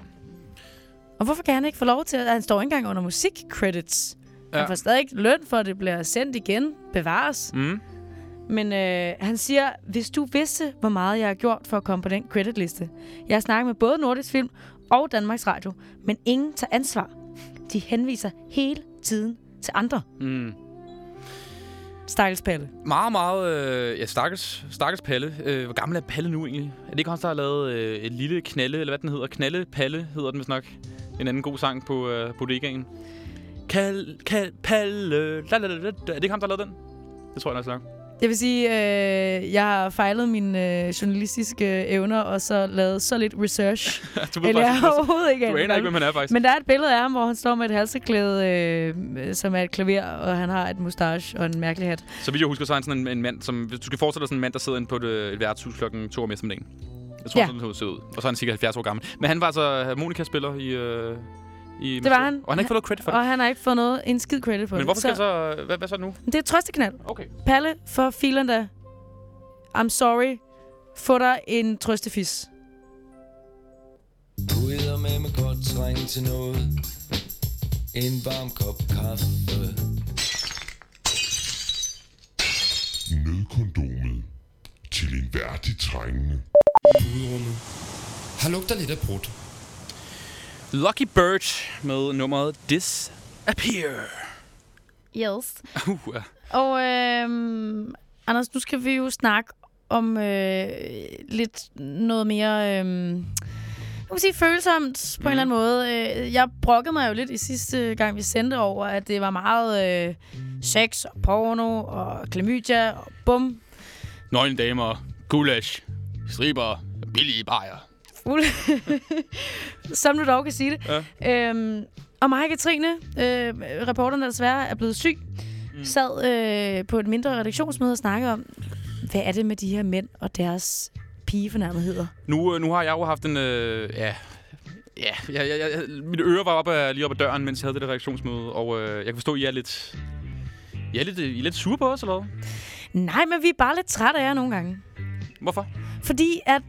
Og hvorfor kan han ikke få lov til, at han står ikke engang under musik-credits? Ja. Ja. Han får stadig ikke løn for, at det bliver sendt igen, bevares. Mm. Men øh, han siger, hvis du vidste, hvor meget jeg har gjort for at komme på den creditliste. Jeg har snakket med både Nordisk Film og Danmarks Radio, men ingen tager ansvar. De henviser hele tiden til andre. Mm. Stakkels Palle. Meget, meget... Øh, ja, stakkels, stakkels Palle. Øh, hvor gammel er Palle nu egentlig? Er det ikke også der har lavet øh, et lille knalle, eller hvad den hedder? Knalle Palle hedder den vist nok. En anden god sang på øh, bodegaen. Kal, kal, Palle... La, la, la, la. Er det ikke ham, der har lavet den? Det tror jeg nok. Jeg vil sige, øh, jeg har fejlet mine øh, journalistiske evner, og så lavet så lidt research. du ved Eller jeg har overhovedet ikke du aner ikke, hvem han er faktisk. Men der er et billede af ham, hvor han står med et halseklæde, øh, som er et klaver, og han har et mustache og en mærkelig hat. Så vidt jeg husker, så er han sådan en, en mand, som... Hvis du skal forestille dig sådan en mand, der sidder inde på et, øh, et værtshus klokken 2 om eftermiddagen. Jeg tror, Ja. sådan ser ud. Og så er han sikkert 70 år gammel. Men han var altså harmonikaspiller i... Øh, i Det var han. Og han har ikke fået noget credit for det. Og han har ikke fået noget, en skid credit for Men det. hvorfor skal så... Hvad, hvad så nu? Det er et trøsteknald. Okay. Palle, for filen da. I'm sorry. Få dig en trøstefis. Du hedder med med godt træng til noget En varm kop kaffe Nødkondomet til en værdig trængende. Har lugter lidt af brudt. Lucky Bird med nummeret Disappear. Yes. Uh. Og øhm, Anders, nu skal vi jo snakke om øh, lidt noget mere... Øh, jeg kan sige følsomt på mm. en eller anden måde. Øh, Jeg brokkede mig jo lidt i sidste gang, vi sendte over, at det var meget øh, sex og porno og klamydia og bum. Nøgne damer, gulasch, striber, billige bajer. Fuld. Som du dog kan sige det. Ja. Øhm, og mig og Katrine, øh, reporteren, der desværre er blevet syg, mm. sad øh, på et mindre redaktionsmøde og snakkede om, hvad er det med de her mænd og deres pigefornærmetheder? Nu, øh, nu har jeg jo haft en... Øh, ja, ja, ja, ja, ja, mit øre var oppe af, lige oppe ad døren, mens jeg havde det der reaktionsmøde, og øh, jeg kan forstå, at I er lidt... I er lidt, I er lidt sure på os, eller hvad? Nej, men vi er bare lidt trætte af jer nogle gange. Hvorfor? Fordi at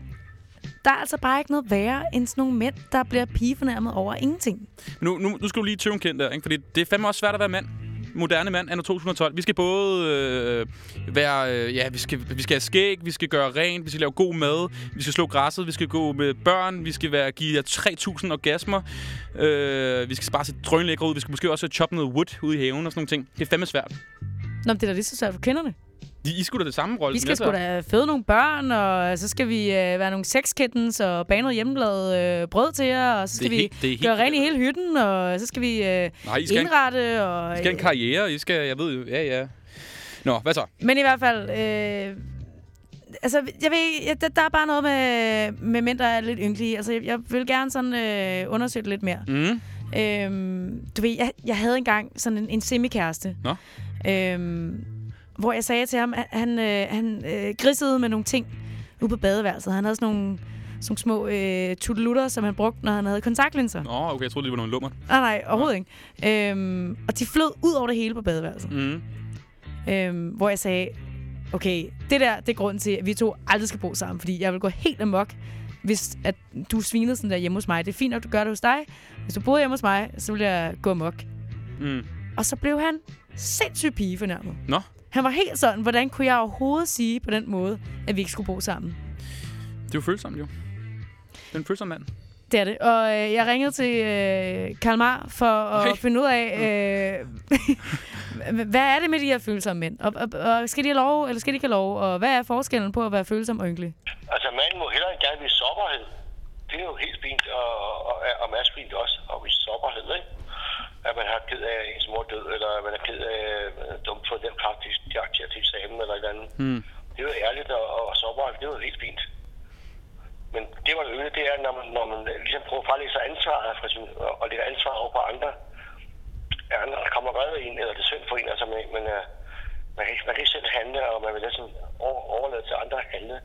der er altså bare ikke noget værre end sådan nogle mænd, der bliver pigefornærmet over ingenting. Nu, nu, nu skal du lige tøve en kendt der, ikke? Fordi det er fandme også svært at være mand. Moderne mand, anno 2012. Vi skal både øh, være... Øh, ja, vi skal, vi skal have skæg, vi skal gøre rent, vi skal lave god mad, vi skal slå græsset, vi skal gå med børn, vi skal være, give jer 3.000 orgasmer, øh, vi skal bare se drønlækker ud, vi skal måske også choppe noget wood ude i haven og sådan nogle ting. Det er fandme svært. Nå, men det er da lige så svært for kvinderne. I, I skulle da det samme rolle. Vi skal sgu da føde nogle børn, og så skal vi øh, være nogle sexkittens og bage noget hjemmelavet øh, brød til jer, og så skal vi helt- gøre rent i hele hytten, og så skal vi øh, Nej, I skal, ikke, indrette. Og, I skal en karriere, I skal... Jeg ved jo... Ja, ja. Nå, hvad så? Men i hvert fald... Øh, altså, jeg ved, der, der er bare noget med, med mænd, der er lidt ynkelige. Altså, jeg, jeg vil gerne sådan øh, undersøge det lidt mere. Mm. Øhm, du ved, jeg, jeg havde engang sådan en, en semikæreste. Nå. Øhm, hvor jeg sagde til ham, at han, øh, han øh, grisede med nogle ting ude på badeværelset. Han havde sådan nogle, sådan nogle små øh, tuttelutter, som han brugte, når han havde kontaktlinser. Nå, okay, jeg troede, det var noget lummer. Nej, nej, overhovedet ikke. Øhm, og de flød ud over det hele på badeværelset. Mm. Øhm, hvor jeg sagde, okay, det der, det er grunden til, at vi to aldrig skal bo sammen, fordi jeg vil gå helt amok, hvis at du svinede sådan der hjemme hos mig. Det er fint, at du gør det hos dig. Hvis du boede hjemme hos mig, så ville jeg gå amok. Mm. Og så blev han sindssygt pige fornærmet. Nå. Han var helt sådan, hvordan kunne jeg overhovedet sige på den måde, at vi ikke skulle bo sammen? Det er jo følsomt, jo. Det er en følsom mand. Det er det. Og øh, jeg ringede til øh, Karl Mar for at Okay. finde ud af, øh, hvad er det med de her følsomme mænd? Og, og, og skal de have lov, eller skal de ikke have lov? Og hvad er forskellen på at være følsom og ynkelig? Altså, manden må hellere gerne vise sårbarhed. Det er jo helt fint, og, og, og maskulint også at vise sårbarhed, ikke? At man har ked af ens mor død, eller at man er ked af øh, dumt for den praktisk karakter til eksamen, eller et eller andet. Mm. Det er jo ærligt og, og sårbart, det er jo helt fint. Men det, man øger, det er, når man, når man ligesom prøver at fralægge sig ansvaret for sin, og, lægger ansvar over på andre, at andre kommer og redder en, eller det er synd for en, altså man, man, er, man, kan, ikke- man kan ikke selv handle, og man vil næsten over, overlade til andre at handle.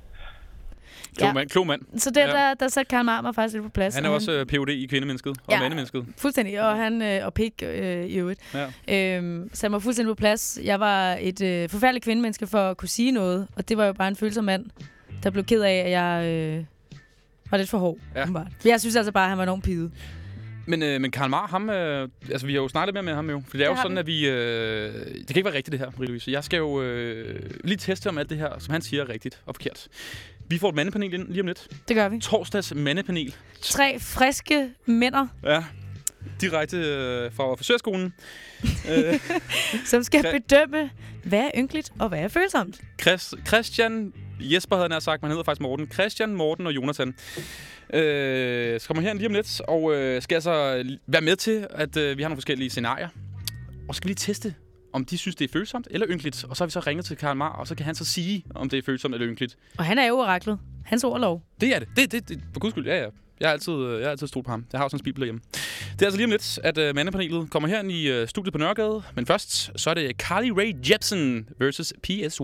Klog Ja. mand. Klog mand. Så der, Ja. der, der satte Karl Mar mig faktisk lidt på plads. Han er og også øh, Ph.D. i kvindemennesket og Ja. mandemennesket. Fuldstændig, og han øh, og pik øh, i øvrigt. Ja. Øhm, satte mig fuldstændig på plads. Jeg var et øh, forfærdeligt kvindemenneske for at kunne sige noget, og det var jo bare en følsom mand, der blev ked af, at jeg øh, var lidt for hård. Ja. åbenbart. Jeg synes altså bare, at han var enormt pide. Men, øh, men Karl Mar, ham, øh, altså vi har jo snakket mere med ham jo. For det er Det jo sådan, vi. at vi... Øh, det kan ikke være rigtigt det her, Marie-Louise. Jeg skal jo øh, lige teste om alt det her, som han siger er rigtigt og forkert. Vi får et mandepanel ind lige om lidt. Det gør vi. Torsdags mandepanel. Tre friske mænder, Ja. Direkte øh, fra frisørskolen. øh, som skal bedømme, hvad er ynkeligt og hvad er følsomt. Chris, Christian, Jesper havde han sagt, men han hedder faktisk Morten. Christian, Morten og Jonathan. Øh, så kommer her lige om lidt, og øh, skal altså være med til, at øh, vi har nogle forskellige scenarier. Og skal vi lige teste, om de synes, det er følsomt eller ynkeligt. Og så har vi så ringet til Karl Mar, og så kan han så sige, om det er følsomt eller ynkeligt. Og han er jo oraklet. Hans ord er lov. Det er det. Det, det, det for guds skyld, ja, ja. Jeg har altid, øh, jeg har altid stolt på ham. Jeg har også en spibel derhjemme. Det er altså lige om lidt, at uh, mandepanelet kommer her i uh, studiet på Nørregade. Men først, så er det Carly Rae Jepsen versus PSY.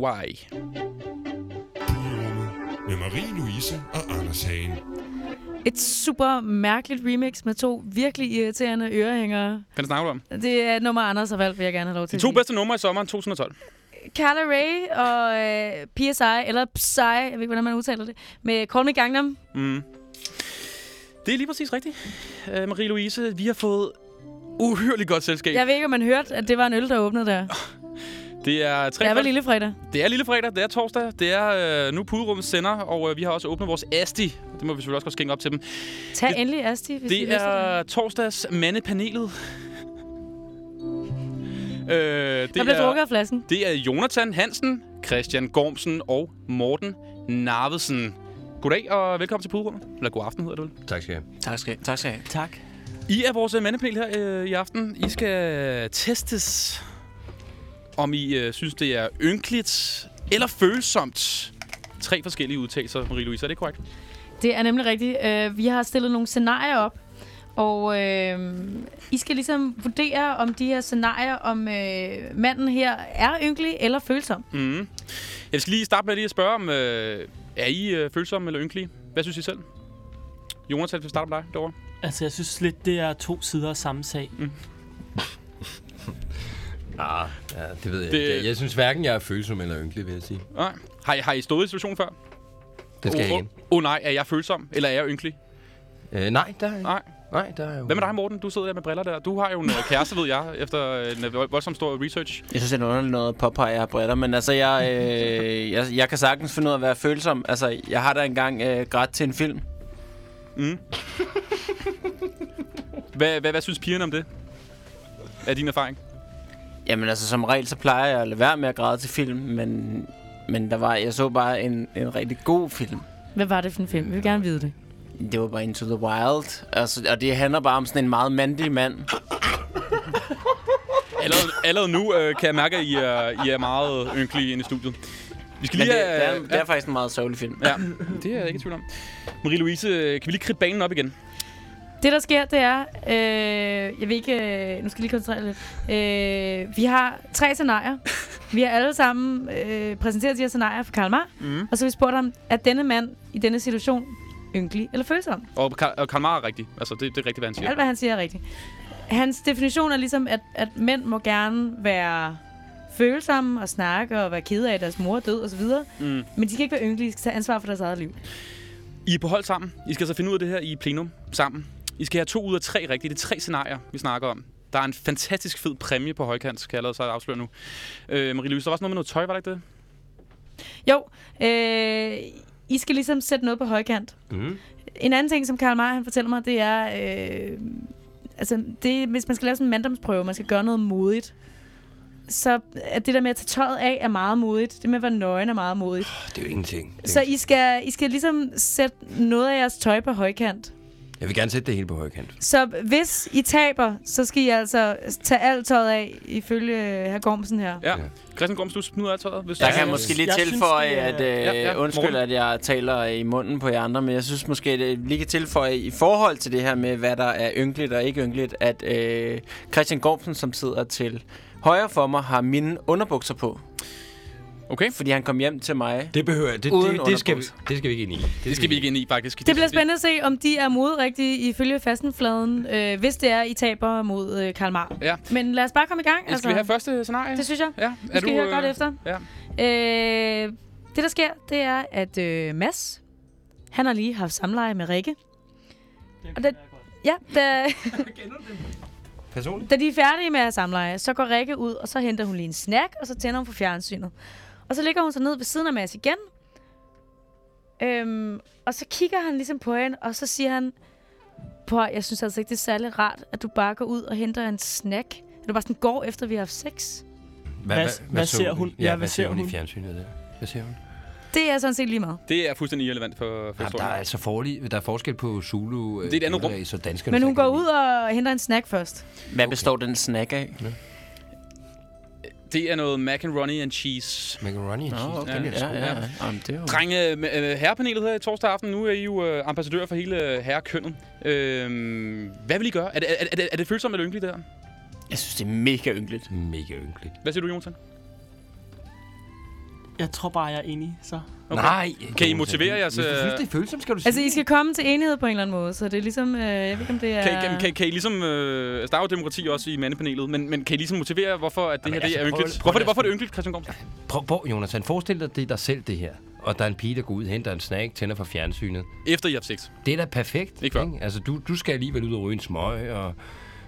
Med Marie-Louise og Anders Hagen. Et super mærkeligt remix med to virkelig irriterende ørehængere. Hvad snakker du om? Det er nummer, Anders har valgt, vil jeg gerne have lov til De to bedste numre i sommeren 2012. Carla Ray og øh, PSI, eller Psy, jeg ved ikke, hvordan man udtaler det, med Call Me Gangnam. Mm. Det er lige præcis rigtigt. Uh, Marie-Louise, vi har fået uhyrligt godt selskab. Jeg ved ikke, om man hørte, at det var en øl, der åbnede der. Det er tre Det er vel lille fredag. Det er lille fredag, det er torsdag, det er øh, nu Puderummet sender, og øh, vi har også åbnet vores Asti. Det må vi selvfølgelig også godt skænke op til dem. Tag Det- endelig Asti, hvis I Det er torsdags mandepanelet. Øh, det, Der bliver er, drukket af flasken. det er Jonathan Hansen, Christian Gormsen og Morten Narvesen. Goddag og velkommen til Puderummet. Eller god aften hedder det vel. Tak skal jeg Tak skal, tak skal jeg. Tak. I er vores øh, mandepanel her øh, i aften. I skal testes, om I øh, synes, det er ynkeligt eller følsomt. Tre forskellige udtalelser, Marie-Louise. Er det korrekt? Det er nemlig rigtigt. Uh, vi har stillet nogle scenarier op, og uh, I skal ligesom vurdere, om de her scenarier, om uh, manden her er ynkelig eller følsom. Mm. Jeg skal lige starte med lige at spørge om, øh, er I øh, følsomme eller ynkelige? Hvad synes I selv? Jonas, vi starter med dig derovre. Altså, jeg synes lidt, det er to sider af samme sag. Mm. Ah, ja, det ved jeg Det- ikke. Jeg synes hverken, jeg er følsom eller ynkelig, vil jeg sige. Nej. Har, I, har I stået i situationen før? Det skal oh, jeg oh, igen. oh, nej, er jeg følsom, eller er jeg ynkelig? Øh, nej, der er jeg Nej. Nej, der er jo... Hvad med dig, Morten? Du sidder der med briller der. Du har jo en øh, kæreste, ved jeg, efter en øh, vold- voldsomt stor research. Jeg synes, det er underligt noget at påpege, at jeg har briller, men altså, jeg, øh, jeg, jeg kan sagtens finde ud af at være følsom. Altså, jeg har da engang øh, grædt til en film. Mm. hvad, hvad, hvad synes pigerne om det? Er din erfaring? Jamen altså, som regel, så plejer jeg at lade være med at græde til film, men, men der var, jeg så bare en, en rigtig god film. Hvad var det for en film? Vi vil gerne vide det. Det var bare Into the Wild. Altså, og det handler bare om sådan en meget mandig mand. Allerede, allerede nu øh, kan jeg mærke, at I er, I er meget ynkelige inde i studiet. Vi skal lige det, det, er, det er faktisk en meget sørgelig film. Ja, det er jeg ikke i tvivl om. Marie-Louise, kan vi lige kridte banen op igen? Det, der sker, det er... Øh, jeg vil ikke... Øh, nu skal jeg lige koncentrere lidt. Øh, vi har tre scenarier. vi har alle sammen øh, præsenteret de her scenarier for Karl Marr. Mm. Og så har vi spurgt ham, er denne mand i denne situation ynkelig eller følsom? Og Karl, Karl Marr er rigtig. Altså, det, det er rigtigt, hvad han siger. Alt, hvad han siger, er rigtigt. Hans definition er ligesom, at, at mænd må gerne være følsomme og snakke og være kede af, at deres mor er død osv. Mm. Men de skal ikke være ynkelige, de skal tage ansvar for deres eget liv. I er på hold sammen. I skal så finde ud af det her i plenum sammen. I skal have to ud af tre rigtige. Det er tre scenarier, vi snakker om. Der er en fantastisk fed præmie på højkant, kan jeg allerede så afsløre nu. Øh, Marie-Louise, der var også noget med noget tøj, var det ikke det? Jo, øh, I skal ligesom sætte noget på højkant. Mm. En anden ting, som Karl Marr han fortæller mig, det er, øh, altså, det, hvis man skal lave sådan en manddomsprøve, man skal gøre noget modigt, så er det der med at tage tøjet af er meget modigt. Det med at være nøgen er meget modigt. Det er jo ingenting. Det er Så I skal, I skal ligesom sætte noget af jeres tøj på højkant. Jeg vil gerne sætte det hele på højkant. Så hvis I taber, så skal I altså tage alt tøjet af, ifølge herr Gormsen her. Ja. Christian Gorms, du smider af tøjet. Hvis Der du- kan jeg måske lige jeg synes, tilføje, at øh, Ja, ja, undskyld, at jeg taler i munden på jer andre, men jeg synes måske, at jeg lige kan tilføje i forhold til det her med, hvad der er ynkeligt og ikke ynkeligt, at øh, Christian Gormsen, som sidder til højre for mig, har mine underbukser på. Okay. Fordi han kom hjem til mig. Det behøver det, Uden det, det, skal vi, det skal vi ikke ind i. Det skal vi ikke ind i, faktisk. Det bliver spændende at se, om de er modrigtige ifølge fastenfladen, øh, hvis det er, I taber mod øh, Karl Marr. Ja. Men lad os bare komme i gang. Skal vi have første scenarie? Det synes jeg. Ja. Vi skal høre godt efter. Ja. Øh, det, der sker, det er, at øh, Mads, han har lige haft samleje med Rikke. Og da, ja, da, Personligt? da de er færdige med at samleje, så går Rikke ud, og så henter hun lige en snack, og så tænder hun for fjernsynet. Og så ligger hun så ned ved siden af Mads igen. Øhm, og så kigger han ligesom på hende, og så siger han, på, jeg synes altså ikke, det er særlig rart, at du bare går ud og henter en snack. At du bare sådan går efter, vi har haft sex. Hvad- hvad så ser hun? Ja, Ja, hvad, hvad ser ser hun i hun? fjernsynet der? Hvad ser hun? Det er sådan set lige meget. Det er fuldstændig irrelevant for, for Jamen, der er altså forlig, der er forskel på Zulu, Det er et andet rum. og danskerne. Men hun går ud og henter en snack først. Hvad består den snack af? Det er noget macaroni and cheese. Macaroni and cheese. okay. den er Ja, ja, ja. Jamen, det er jo... Drenge, øh, øh, herrepanelet her i torsdag aften, nu er I jo øh, ambassadør for hele herrekønnet. Øh, hvad vil I gøre? Er det, er, er, det, er det følsomt eller ynkeligt der? Jeg synes, det er mega ynkeligt. Mega ynkeligt. Hvad siger du, Jonathan? Jeg tror bare, jeg er enig, så. Okay. Nej. Kan I motivere jeres... Hvis du synes, øh, det er følsomt, skal du sige Altså, I skal komme til enighed på en eller anden måde, så det er ligesom, øh, jeg ved ikke, om det er... Kan, kan, kan, kan I ligesom... Øh, altså, der er jo demokrati også i mandepanelet, men, men kan I ligesom motivere, hvorfor at det Jamen, her det altså, er prøv- ynkeligt? prøv Hvorfor, det, hvorfor er det ynkeligt, Christian Gorms? Prøv, prøv, Jonathan, forestil dig, det er dig selv, det her. Og der er en pige, der går ud, henter en snack, tænder for fjernsynet. Efter I har sex. Det er da perfekt. Ikke før. Altså, du, du skal alligevel ud og ryge en smøg, og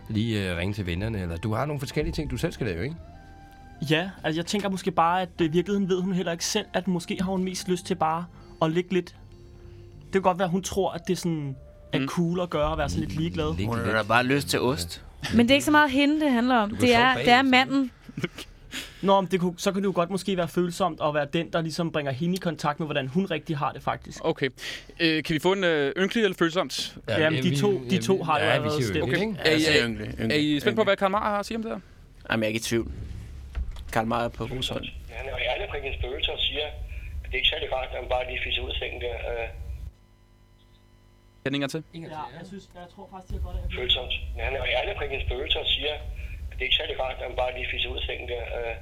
lige uh, ringe til vennerne, eller du har nogle forskellige ting, du selv skal lave, ikke? Ja, altså jeg tænker måske bare, at øh, i virkeligheden ved hun heller ikke selv, at måske har hun mest lyst til bare at ligge lidt... Det kan godt være, at hun tror, at det sådan er Mm. cool at gøre og være sådan lidt ligeglad. Hun har da bare lyst til ost. Men det er ikke så meget hende, det handler om. Det er, det er manden. Nå, men det kunne, så kan det jo godt måske være følsomt at være den, der ligesom bringer hende i kontakt med, hvordan hun rigtig har det faktisk. Okay. Øh, kan vi få en øh, ynkelig eller følsomt? Jamen, de to- de to har jo ja, allerede siger jo stemt. ynkeligt, ikke? Er I, Jeg siger er, ynkelig. er I spændt på, hvad Karl Marr har at sige om det her? Jamen, jeg er ikke i tvivl. Karl Marr er på hånd. Han er jo hans følelser og siger, at det er ikke særlig rart, at han bare lige fisser ud af sengen der. Øh, den en til? Ja, jeg, synes, jeg tror faktisk, det er godt, at følsomt. Men han er jo hans følelser og siger, at det er ikke særlig rart, at han bare lige fisser ud af sengen der. Øh,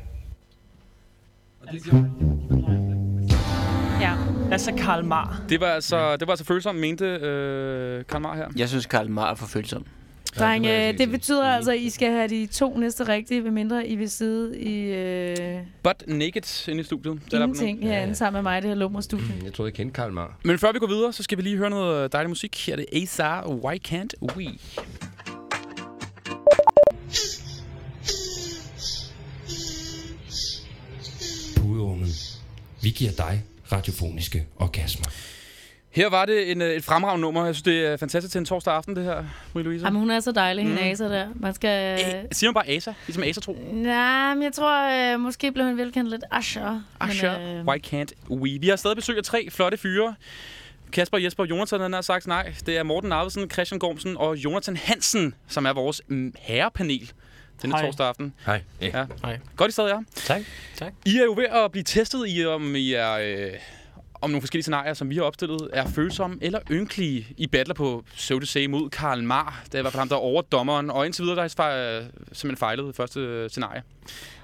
Ja. Altså Karl Marr. Det var altså, det var altså følsomt, mente øh, Karl Marr her. Jeg synes, Karl Marr er for følsom. Dreng, det øh, det betyder altså, at I skal have de to næste rigtige, medmindre I vil sidde i øh, But naked inde i studiet. Det er der på nu. ingenting herinde sammen med mig det her lumre studie. Jeg troede, jeg kendte Karl Mar. Men før vi går videre, så skal vi lige høre noget dejlig musik. Her er det Azar, Why Can't We? Puderummet. Vi giver dig radiofoniske orgasmer. Her var det en, øh, et fremragende nummer. Jeg synes, det er fantastisk til en torsdag aften, det her, Marie-Louise. Jamen, hun er så dejlig, hende Mm. Asa der. Man skal... Siger man bare Asa? Ligesom Asa tro? Nej, men jeg tror, øh, måske blev hun velkendt lidt Asher. Asher, Men, øh, Why Can't We? Vi har stadig besøg af tre flotte fyre. Kasper, Jesper og Jonathan han har sagt nej. Det er Morten Arvesen, Christian Gormsen og Jonathan Hansen, som er vores mm, herrepanel denne Hej. torsdag aften. Hej. Ja. Hej. Godt, I stadig er. Tak. Tak. I er jo ved at blive testet i, om I er... Øh, om nogle forskellige scenarier, som vi har opstillet, er følsomme eller ynkelige. I battler på, so to say, mod Karl Mar. Det er i hvert fald ham, der er overdommeren. Og indtil videre, der har I fa- simpelthen fejlet det første øh, scenarie.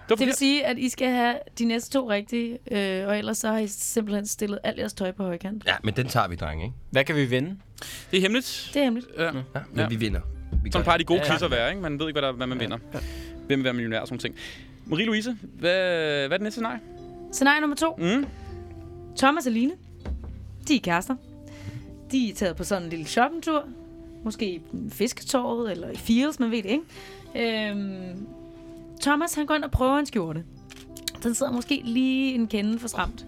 Det, det vil sige, at I skal have de næste to rigtige, øh, og ellers så har I simpelthen stillet alt jeres tøj på højkant. Ja, men den tager vi, drenge, ikke? Hvad kan vi vinde? Det er hemmeligt. Det er hemmeligt. Ja. Ja, men Ja. vi vinder. Vi Sådan plejer de gode Ja, ja, ja. at være, ikke? Man ved ikke, hvad, der, hvad man vinder. Hvem vil være millionær og sådan ting. Marie-Louise, hvad, hvad er det næste scenarie? Scenarie nummer to. Mm. Thomas og Line, de er kærester. De er taget på sådan en lille shoppingtur. Måske i Fisketorvet eller i Fields, man ved det ikke. Øhm, Thomas, han går ind og prøver en skjorte. Den sidder måske lige en kende for stramt.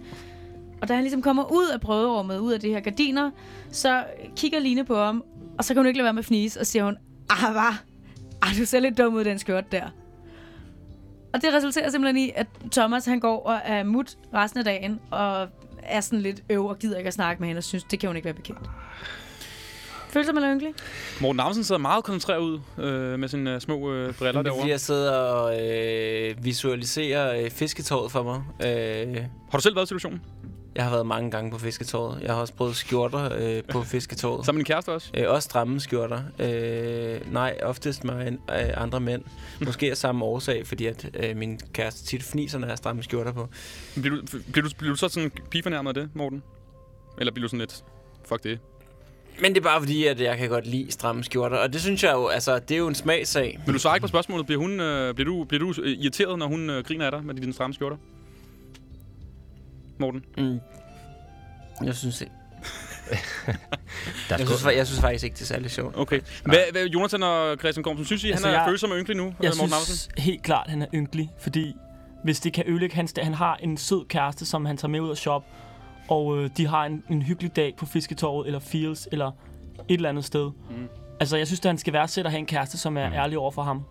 Og da han ligesom kommer ud af prøverummet, ud af det her gardiner, så kigger Line på ham, og så kan hun ikke lade være med at fnise, og siger hun, ah, hvad? Ah, du ser lidt dum ud i den skjorte der. Og det resulterer simpelthen i, at Thomas han går og er mut resten af dagen, og er sådan lidt øv og gider ikke at snakke med hende, og synes, det kan hun ikke være bekendt. Føler man ynkelig? Morten Amsen sidder meget koncentreret ud øh, med sine øh, små øh, briller Det er fordi, derovre. jeg sidder og øh, visualiserer øh, fisketåret for mig. Øh, Har du selv været i situationen? Jeg har været mange gange på fisketåret. Jeg har også prøvet skjorter øh, på fisketåret. Sammen med din kæreste også? Øh, også stramme skjorter. Øh, nej, oftest med en, øh, andre mænd. Måske af samme årsag, fordi at øh, min kæreste tit fniser, når jeg har stramme skjorter på. Bliver du, bliver, du, bliver du så sådan pigefornærmet af det, Morten? Eller bliver du sådan lidt, fuck det? Men det er bare fordi, at jeg kan godt lide stramme skjorter. Og det synes jeg jo, altså, det er jo en smagssag. Vil du svare ikke på spørgsmålet? Bliver, hun, øh, bliver, du, bliver du øh, irriteret, når hun øh, griner af dig med dine stramme skjorter? Morten? Mm. Jeg synes ikke. Jeg, synes, jeg synes faktisk ikke, det er særlig sjovt. Okay. Hvad, hvad Jonathan og Christian Gormsen, synes I, Altså, han er jeg- følsom og ynkelig nu, Jeg øh, Morten synes Amsen? helt klart, han er ynkelig, fordi hvis det kan ødelægge hans dag, han har en sød kæreste, som han tager med ud og shop, og øh, de har en, en hyggelig dag på Fisketorvet, eller Fields, eller et eller andet sted. Mm. Altså, jeg synes, at han skal værdsætte at have en kæreste, som er ærlig over for ham.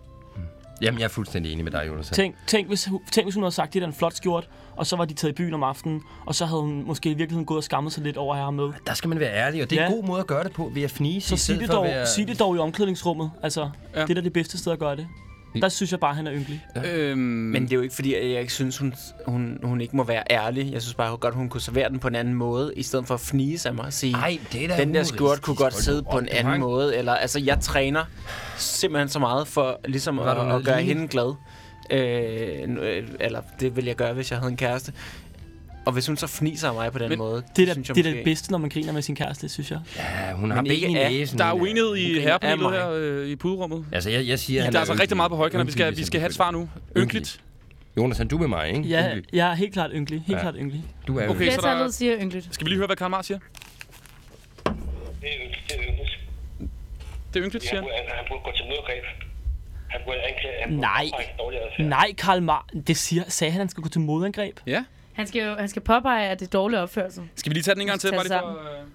Jamen, jeg er fuldstændig enig med dig, Jonas. Tænk, tænk, hvis, hun- tænk, hvis hun havde sagt, det er en flot skjort, og så var de taget i byen om aftenen, og så havde hun måske i virkeligheden gået og skammet sig lidt over at have ham med. Der skal man være ærlig, og det er Ja. en god måde at gøre det på, ved at fnise. Så sig det, at dog, være... sig det dog i omklædningsrummet. Altså, Ja. det er da det bedste sted at gøre det. Der synes jeg bare, at han er ynkelig. Øhm, Men det er jo ikke fordi, at jeg ikke synes, hun, hun, hun ikke må være ærlig. Jeg synes bare godt, hun kunne servere den på en anden måde, i stedet for at fnise af mig og sige, Ej, det er da den der skjort kunne godt sidde på en anden en- måde. Eller, altså, jeg træner simpelthen så meget for ligesom at, at gøre hende glad. Øh, øh, eller det ville jeg gøre, hvis jeg havde en kæreste. Og hvis hun så fniser af mig på den Men måde, Det er, da, synes jeg det, er det bedste, når man griner med sin kæreste, synes jeg. Ja, hun har i af- næsen. der er uenighed i herrepanelet mig. her øh, i puderummet. Altså, jeg, jeg siger, han der er altså rigtig meget på højkant, vi skal, vi skal have et svar nu. Ynkelig. Ynkeligt. Jonas, du med mig, ikke? Ja, Ynkelig. jeg er helt klart ynkelig. Helt Ja. klart ynkelig. Du er Okay, så der- siger ynkeligt. Skal vi lige høre, hvad Karl Marx siger? Det er ynkeligt. Det er. Det er Han siger han. burde, han burde gå til modangreb. Han burde anklage, han burde Nej. Nej, Karl Mar det siger, sagde han, at han skal gå til modangreb. Ja. Han skal jo han skal påpege, at det er dårlig opførsel. Skal vi lige tage den en gang til? Bare det lige for, øh,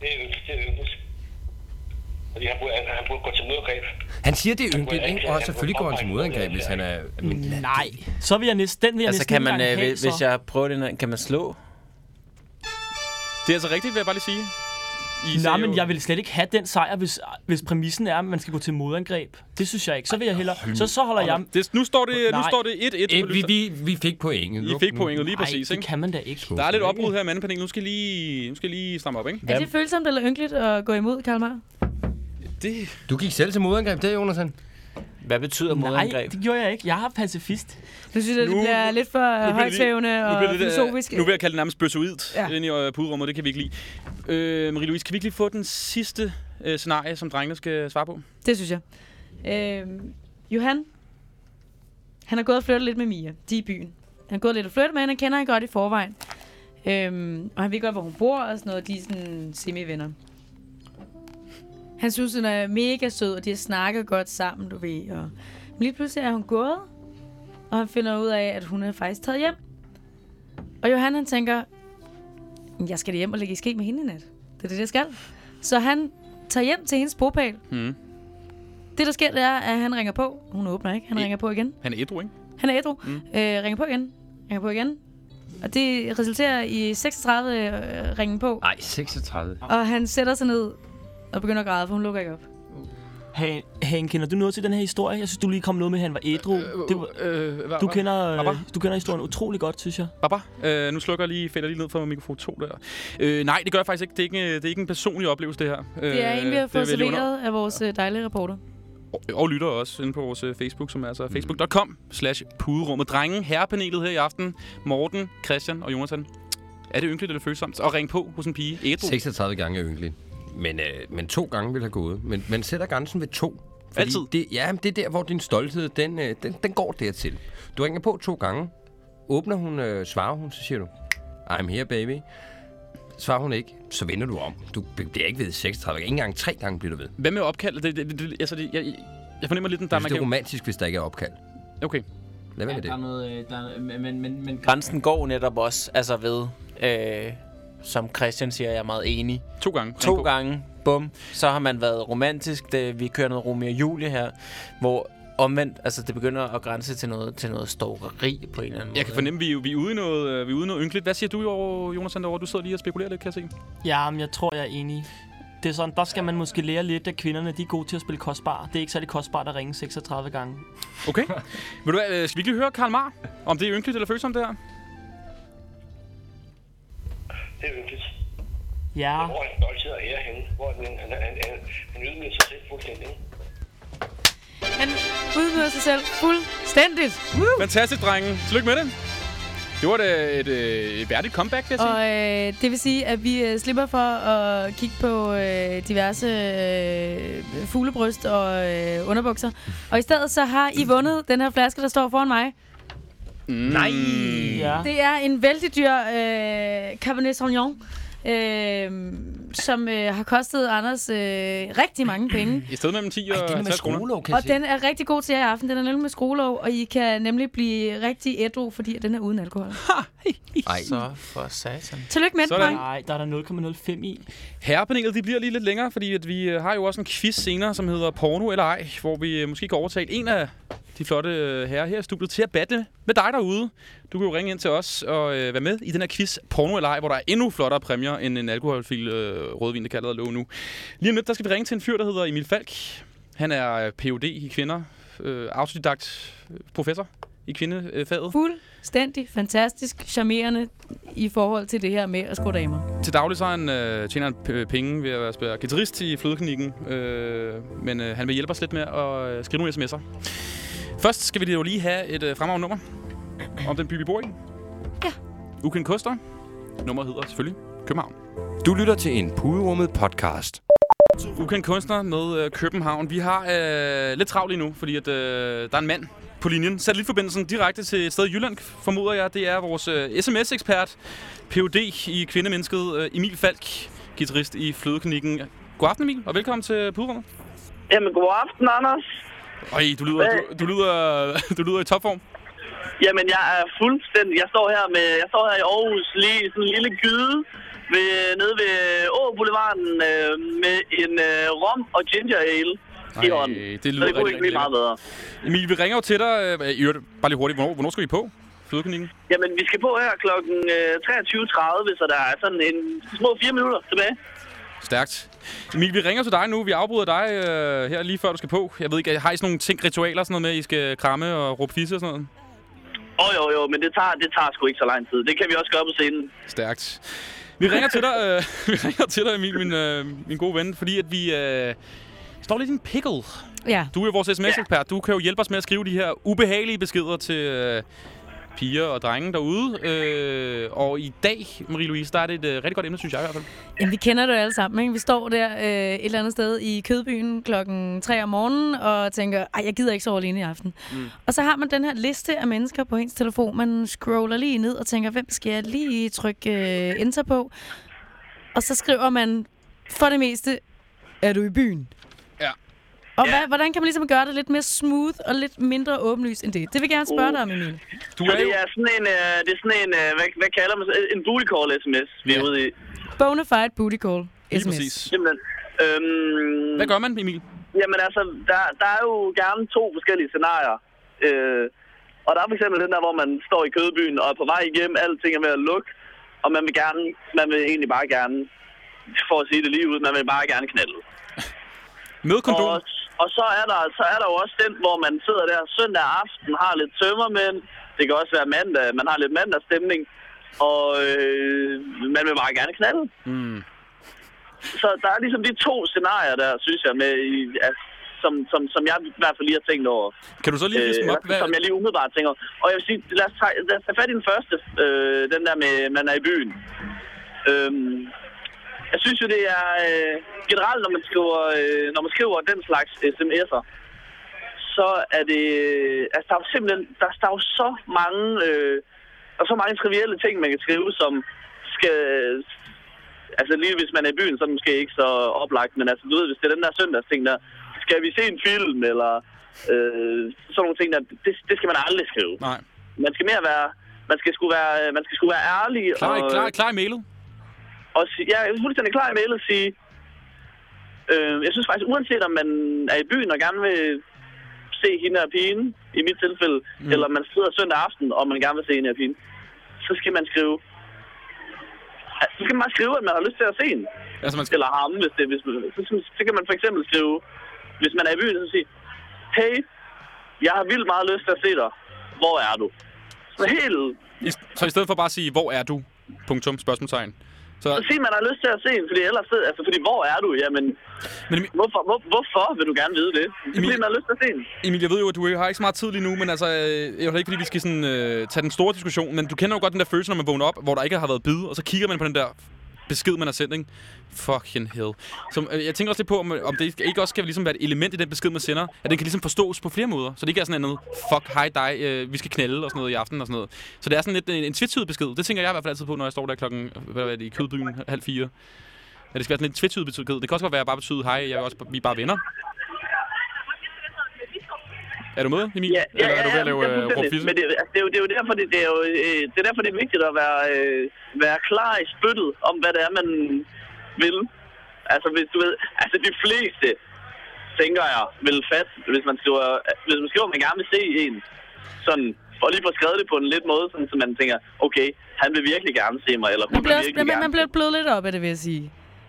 Det er. Det er. Fordi han burde, han burde gå til modangreb. Han siger, det er burde ikke? Og selvfølgelig går han til modangreb, hvis han er... Men, Nej, så vil jeg næsten, den vil jeg Altså, næsten kan man, øh, have, hvis, jeg prøver den her, kan man slå? Det er altså rigtigt, vil jeg bare lige sige. I Nej, sagde men jeg vil slet ikke have den sejr, hvis, hvis præmissen er, at man skal gå til modangreb. Det synes jeg ikke. Så vil jeg hellere... Så, så holder jeg... Det, nu står det, nu Nej. står det 1-1. Eh, vi, vi, vi fik pointet. I fik pointet lige Nej, præcis, det ikke? kan man da ikke. Der er lidt opbrud her i mandepanelet. Nu skal jeg lige, nu skal jeg lige stramme op, ikke? Er det følsomt eller ynkeligt at gå imod, Karl Mar? Det... Du gik selv til modangreb, det er Jonathan. Hvad betyder Nej, modangreb? det gjorde jeg ikke. Jeg er pacifist. Du synes, at det Nu- bliver lidt for Nu nu og øh, filosofisk. Nu vil jeg kalde det nærmest bøssoidt Ja. ja. ind i øh, puderummet. Det kan vi ikke lide. Øh, Marie-Louise, kan vi ikke lige få den sidste øh, scenarie, som drengene skal svare på? Det synes jeg. Øh, Johan, han har gået og flyttet lidt med Mia. De er i byen. Han har gået lidt og flyttet med hende, han kender hende godt i forvejen. Øhm, og han ved godt, hvor hun bor og sådan noget. De er sådan semi-venner. Han synes, hun er mega sød, og de har snakket godt sammen, du ved. Og men lige pludselig er hun gået, og han finder ud af, at hun er faktisk taget hjem. Og Johan, han tænker, jeg skal hjem og ligge i ske med hende i nat. Det er det, jeg skal. Så han tager hjem til hendes bopæl. Mm. Det, der sker, det er, at han ringer på. Hun åbner ikke. Han ringer på igen. Han er ædru, ikke? Han er ædru. Mm. Øh, ringer på igen. Ringer på igen. Og det resulterer i 36 øh, ringen på. Nej, 36. Og han sætter sig ned og begynder at græde, for hun lukker ikke op. Han, han, kender du noget til den her historie? Jeg synes, du lige kom noget med, at han var ædru. Det var, Øh, hva- du, hva- kender, Baba? øh, du kender historien utrolig godt, synes jeg. Baba, øh, nu slukker jeg lige, fælder lige ned for mikrofon 2 der. Øh, nej, det gør jeg faktisk ikke. Det er ikke, det er ikke en personlig oplevelse, det her. Det er en, vi har det fået serveret af vores øh, dejlige reporter. Og, lytter også inde på vores øh, Facebook, som er altså facebook.com slash puderummet. Drenge, herrepanelet her i aften. Morten, Christian og Jonathan. Er det ynkeligt eller følsomt? Og ring på hos en pige. Ædru. 36 gange er ynkeligt. Men, øh, men to gange vil have gået. Men man sætter grænsen ved to. Fordi Altid? Det, ja, men det er der, hvor din stolthed, den, øh, den, den går dertil. Du ringer på to gange. Åbner hun, øh, svarer hun, så siger du, I'm here, baby. Svarer hun ikke, så vender du om. Du bliver ikke ved 36 Ikke engang tre gange bliver du ved. Hvad med opkald? Det, det, det, altså, det, jeg, jeg fornemmer lidt, at der Jeg synes, det er man kan... romantisk, hvis der ikke er opkald. Okay. Lad være med Der er det. noget, øh, der er, men, men, men, men grænsen går netop også altså ved, øh, som Christian siger, jeg er meget enig. To gange. To Ring på. gange, bum. Så har man været romantisk. Det, vi kører noget Romeo og Julie her, hvor omvendt, altså det begynder at grænse til noget, til noget stalkeri på en eller anden måde. Jeg kan fornemme, at vi, vi, er ude i noget, øh, vi er ude noget ynkeligt. Hvad siger du, over, Jonathan, derovre? Du sidder lige og spekulerer lidt, kan jeg se. Ja, men jeg tror, jeg er enig. Det er sådan, der skal man måske lære lidt, at kvinderne de er gode til at spille kostbar. Det er ikke særlig kostbart at ringe 36 gange. Okay. Vil du, øh, skal vi ikke lige høre Karl Mar, om det er ynkeligt eller følsomt, det her? Det er ynkeligt. Ja. Hvor er stolthed og ære henne? Hvor er den, han, han, han, han ydmyger sig selv fuldstændig. Han udmøder sig selv fuldstændigt. Woo! Fantastisk, drenge. Tillykke med det. Det var da et, øh, et værdigt comeback, vil jeg sige. Og øh, det vil sige, at vi øh, slipper for at kigge på øh, diverse øh, fuglebryst og øh, underbukser. Og i stedet så har I vundet den her flaske, der står foran mig. Nej. Ja. Det er en vældig dyr øh, Cabernet Sauvignon, øh, som øh, har kostet Anders øh, rigtig mange penge. I stedet mellem 10 og Ej, den er med 50 kroner. skruelåg, kan Og den er rigtig god til jer i aften. Den er nemlig med skruelåg, og I kan nemlig blive rigtig ædru, fordi den er uden alkohol. Ej, Så for satan. Tillykke med den. Nej, der er der 0,05 i. Herrepanelet, de bliver lige lidt længere, fordi at vi øh, har jo også en quiz senere, som hedder Porno eller ej, hvor vi øh, måske kan overtale en af de flotte øh, herrer her i studiet til at battle med dig derude. Du kan jo ringe ind til os og øh, være med i den her quiz Porno eller ej, hvor der er endnu flottere præmier end en alkoholfil øh, rødvin, kan jeg allerede love nu. Lige om lidt, der skal vi ringe til en fyr, der hedder Emil Falk. Han er øh, Ph.D. i kvinder, øh, autodidakt øh, professor i kvindefaget. Fuldstændig fantastisk, charmerende i forhold til det her med at score damer. Til daglig så han, øh, tjener han penge ved at spille guitarist i flødeklinikken, øh, men øh, han vil hjælpe os lidt med at øh, skrive nogle sms'er. Først skal vi jo lige have et øh, fremragende nummer om den by, vi bor i. Ja. Ukendt Koster. Nummeret hedder selvfølgelig København. Du lytter til en Puderummet podcast. Ukendt kunstner med øh, København. Vi har øh, lidt travlt lige nu, fordi at, øh, der er en mand på linjen. Satellitforbindelsen direkte til et sted i Jylland, formoder jeg. Det er vores øh, sms-ekspert, Ph.D. i kvindemennesket, øh, Emil Falk, guitarist i Flødeklinikken. God aften, Emil, og velkommen til Puderummet. Jamen, god aften, Anders. Øj, du lyder, du, du, lyder, du lyder i topform. Jamen, jeg er fuldstændig... Jeg står her med... Jeg står her i Aarhus, lige i sådan en lille gyde ved, nede ved Å Boulevarden øh, med en øh, rom og ginger ale i hånden. det Så lyder det kunne rigtig, ikke blive meget bedre. Emil, vi ringer jo til dig. Øh, i øvrigt, bare lige hurtigt, hvornår, hvornår skal vi på? Flødeklinikken? Jamen, vi skal på her klokken øh, 23.30, så der er sådan en små fire minutter tilbage. Stærkt. Emil, vi ringer til dig nu. Vi afbryder dig øh, her lige før du skal på. Jeg ved ikke, har I sådan nogle ting, ritualer sådan noget med, at I skal kramme og råbe fisse og sådan noget? Åh oh, jo, jo, men det tager, det tager sgu ikke så lang tid. Det kan vi også gøre på scenen. Stærkt. Vi ringer til dig, øh, vi ringer til dig Emil, min, øh, min gode ven, fordi at vi øh, står lidt i en pickle. Ja. Du er jo vores sms-ekspert. Du kan jo hjælpe os med at skrive de her ubehagelige beskeder til, øh, piger og drenge derude. Øh, og i dag, Marie-Louise, der er det et øh, rigtig godt emne, synes jeg i hvert fald. Jamen, vi kender det jo alle sammen, ikke? Vi står der øh, et eller andet sted i Kødbyen klokken 3 om morgenen og tænker, ej, jeg gider ikke sove alene i aften. Mm. Og så har man den her liste af mennesker på ens telefon. Man scroller lige ned og tænker, hvem skal jeg lige trykke øh, enter på? Og så skriver man for det meste, er du i byen? Ja. Og hvad, hvordan kan man ligesom gøre det lidt mere smooth og lidt mindre åbenlyst end det? Det vil jeg gerne spørge dig om, Emil. Du så det er sådan en, øh, det er sådan en øh, hvad, hvad kalder man så? En booty call sms, vi er ude i. Bonafide booty call. Lige SMS. præcis. Simpelthen. Øhm, Hvad gør man, Emil? Jamen altså, der, der er jo gerne to forskellige scenarier. Øh, og der er for eksempel den der, hvor man står i kødbyen og er på vej hjem, alting er ved at lukke, og man vil gerne, man vil egentlig bare gerne, for at sige det lige ud, man vil bare gerne knalde. Med kondom? Og, og så, er der, så er der jo også den, hvor man sidder der søndag aften, har lidt tømmermænd. Det kan også være mandag, man har lidt mandagsstemning. Og øh, man vil bare gerne knalde. Mm. Så der er ligesom de to scenarier der, synes jeg, med, i, altså, som, som, som jeg i hvert fald lige har tænkt over. Kan du så lige dem op? Øh, som jeg lige umiddelbart tænker over. Og jeg vil sige, lad os tage, lad os tage fat i den første, øh, den der med, man er i byen. Øhm, jeg synes jo, det er øh, generelt, når man skriver, øh, når man skriver den slags sms'er, så er det, altså der er jo simpelthen, der, der er jo så mange, øh, der er så mange trivielle ting, man kan skrive, som skal, altså lige hvis man er i byen, så er det måske ikke så oplagt, men altså du ved, hvis det er den der søndagsting der, skal vi se en film, eller øh, sådan nogle ting der, det, det skal man aldrig skrive. Nej. Man skal mere være, man skal sgu være, man skal sgu være ærlig. Klar, og, klar, klar i mailet? Og sige, ja, jeg er fuldstændig klar i mailet at sige, øh, jeg synes faktisk, uanset om man er i byen og gerne vil se hende og pigen, i mit tilfælde, mm. eller man sidder søndag aften, og man gerne vil se hende og pigen, så skal man skrive, så skal man bare skrive, at man har lyst til at se hende. Altså, man skal... Eller ham, hvis det, hvis, så, så, så, kan man for eksempel skrive, hvis man er i byen, så sige, hey, jeg har vildt meget lyst til at se dig. Hvor er du? Så helt så i stedet for bare at sige, hvor er du? Punktum, spørgsmålstegn. Så, Så sig, man har lyst til at se hende, fordi ellers, så- altså, fordi hvor er du? Jamen, Men, hvorfor, hvor, hvorfor vil du gerne vide det? Er, fordi man har lyst til at se hende. Emil, jeg ved jo, at du har ikke så meget tid lige nu, men altså, øh, jeg er ikke, fordi vi skal sådan, øh, tage den store diskussion, men du kender jo godt den der følelse, når man vågner op, hvor der ikke har været bid, og så kigger man på den der besked, man har sendt, ikke? Fucking hell. Så, øh, jeg tænker også lidt på, om, øh, om det ikke også skal ligesom være et element i den besked, man sender, at den kan ligesom forstås på flere måder. Så det ikke er sådan noget, fuck, hej dig, øh, vi skal knælde og sådan noget i aften og sådan noget. Så det er sådan lidt en, en tvetydig besked. Det tænker jeg i hvert fald altid på, når jeg står der klokken, hvad er det, i kødbyen halv fire. Ja, det skal være sådan en tvetydig besked. Det kan også godt være at bare betyder, hej, jeg er også, vi er bare venner. Er du med, Emil? Ja, ja, Eller er du ved at lave ja, øh, råb fisse? Men det, altså, det, er jo, det er jo derfor, det, det er jo, øh, det er derfor, det er vigtigt at være, øh, være klar i spyttet om, hvad det er, man vil. Altså, hvis du ved, altså de fleste, tænker jeg, vil fast, hvis man skriver, hvis man skriver, at man gerne vil se en, sådan, og lige få skrevet det på en lidt måde, sådan, så man tænker, okay, han vil virkelig gerne se mig, eller hun Man vil bliver, også, virkelig man, gerne man bliver blødt lidt op af det, vil jeg sige.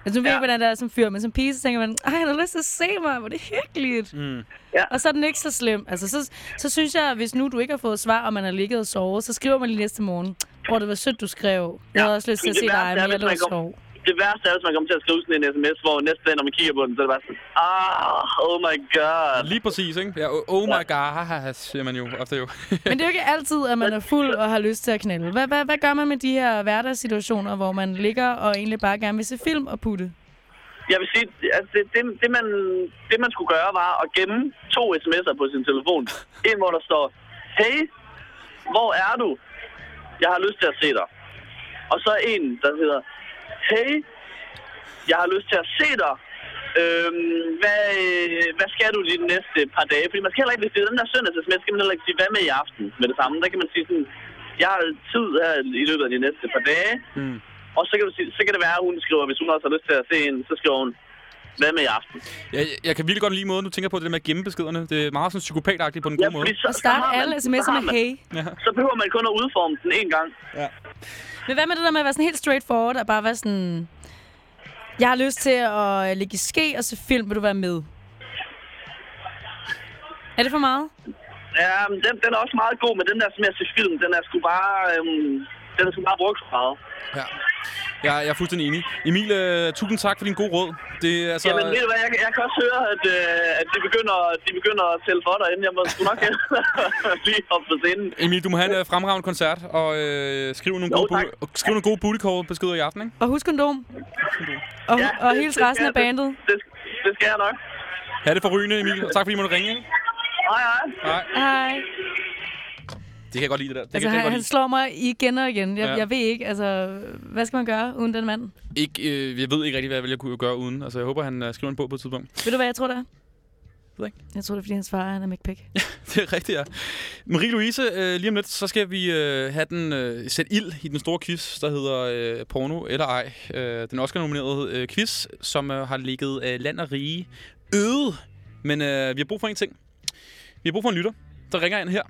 Altså, nu ved jeg ikke, hvordan det er som fyr, men som pige, så tænker man, ej, han har lyst til at se mig, hvor det er hyggeligt. Mm. Ja. Og så er den ikke så slem. Altså, så, så synes jeg, hvis nu du ikke har fået svar, og man har ligget og sovet, så skriver man lige næste morgen, hvor det var sødt, du skrev. Jeg havde også lyst til at Det se dig, men jeg lå og sov. Det værste er, hvis man kommer til at skrive sådan en sms, hvor næste dag, når man kigger på den, så er det bare sådan, ah, oh my god. Lige præcis, ikke? Ja, oh, oh my god, haha, siger man jo ofte jo. Men det er jo ikke altid, at man er fuld og har lyst til at knalde. Hvad, hvad, hvad gør man med de her hverdagssituationer, hvor man ligger og egentlig bare gerne vil se film og putte? Jeg vil sige, at det, det, det, man, det man skulle gøre, var at gemme to sms'er på sin telefon. En, hvor der står, hey, hvor er du? Jeg har lyst til at se dig. Og så en, der hedder, hey, jeg har lyst til at se dig. Øhm, hvad, øh, hvad skal du lige de næste par dage? Fordi man skal heller ikke, hvis det er den der søndags sms, skal man heller ikke sige, hvad med i aften med det samme. Der kan man sige sådan, jeg har tid her i løbet af de næste par dage. Mm. Og så kan, du sige, så kan det være, at hun skriver, hvis hun også har lyst til at se en, så skriver hun, hvad med i aften? Jeg, jeg kan virkelig godt lide måden, du tænker på det der med at gemme beskederne. Det er meget sådan psykopatagtigt på den gode måde. fordi så, Og starte alle sms'er med man- hey. Ja. Så behøver man kun at udforme den en gang. Ja. Men hvad med det der med at være sådan helt straightforward og bare være sådan... Jeg har lyst til at ligge i ske og se film, vil du være med? Er det for meget? Ja, den, den er også meget god, men den der med at se film, den er sgu bare... Øhm, den er sgu bare brugt for meget. Ja. Jeg, jeg er fuldstændig enig. Emil, øh, tusind tak for din gode råd. Det er altså... Jamen, ved du hvad, jeg, jeg kan også høre, at, øh, at de, begynder, de begynder at tælle for dig inden. Jeg må sgu nok lige hoppe på scenen. Emil, du må have en øh, fremragende koncert, og øh, skriv nogle Jo, gode, bu- skriv nogle gode booty call beskeder i aften, ikke? Og husk kondom. Og, Ja, og det- hils det resten af bandet. Det, det skal jeg nok. Ha' det for rygende, Emil, og tak fordi I måtte ringe. ikke? Hej, hej. Hej. Hej. Det kan jeg godt lide, det der. Det Altså, kan, han, jeg han slår mig igen og igen. Jeg, Ja. jeg ved ikke, altså, hvad skal man gøre uden den mand? Ikke, øh, jeg ved ikke rigtig, hvad jeg ville kunne gøre uden. Altså, jeg håber, han øh, skriver en bog på et tidspunkt. Ved du, hvad jeg tror, det er? Ved ikke. Jeg tror, det er, fordi hans far han er McPick. Det er rigtigt, ja. Marie-Louise, øh, lige om lidt, så skal vi øh, have den øh, sætte ild i den store quiz, der hedder øh, Porno eller ej. Øh, den Oscar-nominerede øh, quiz, som øh, har ligget øh, land og rige øde. Men øh, vi har brug for en ting. Vi har brug for en lytter, der ringer ind her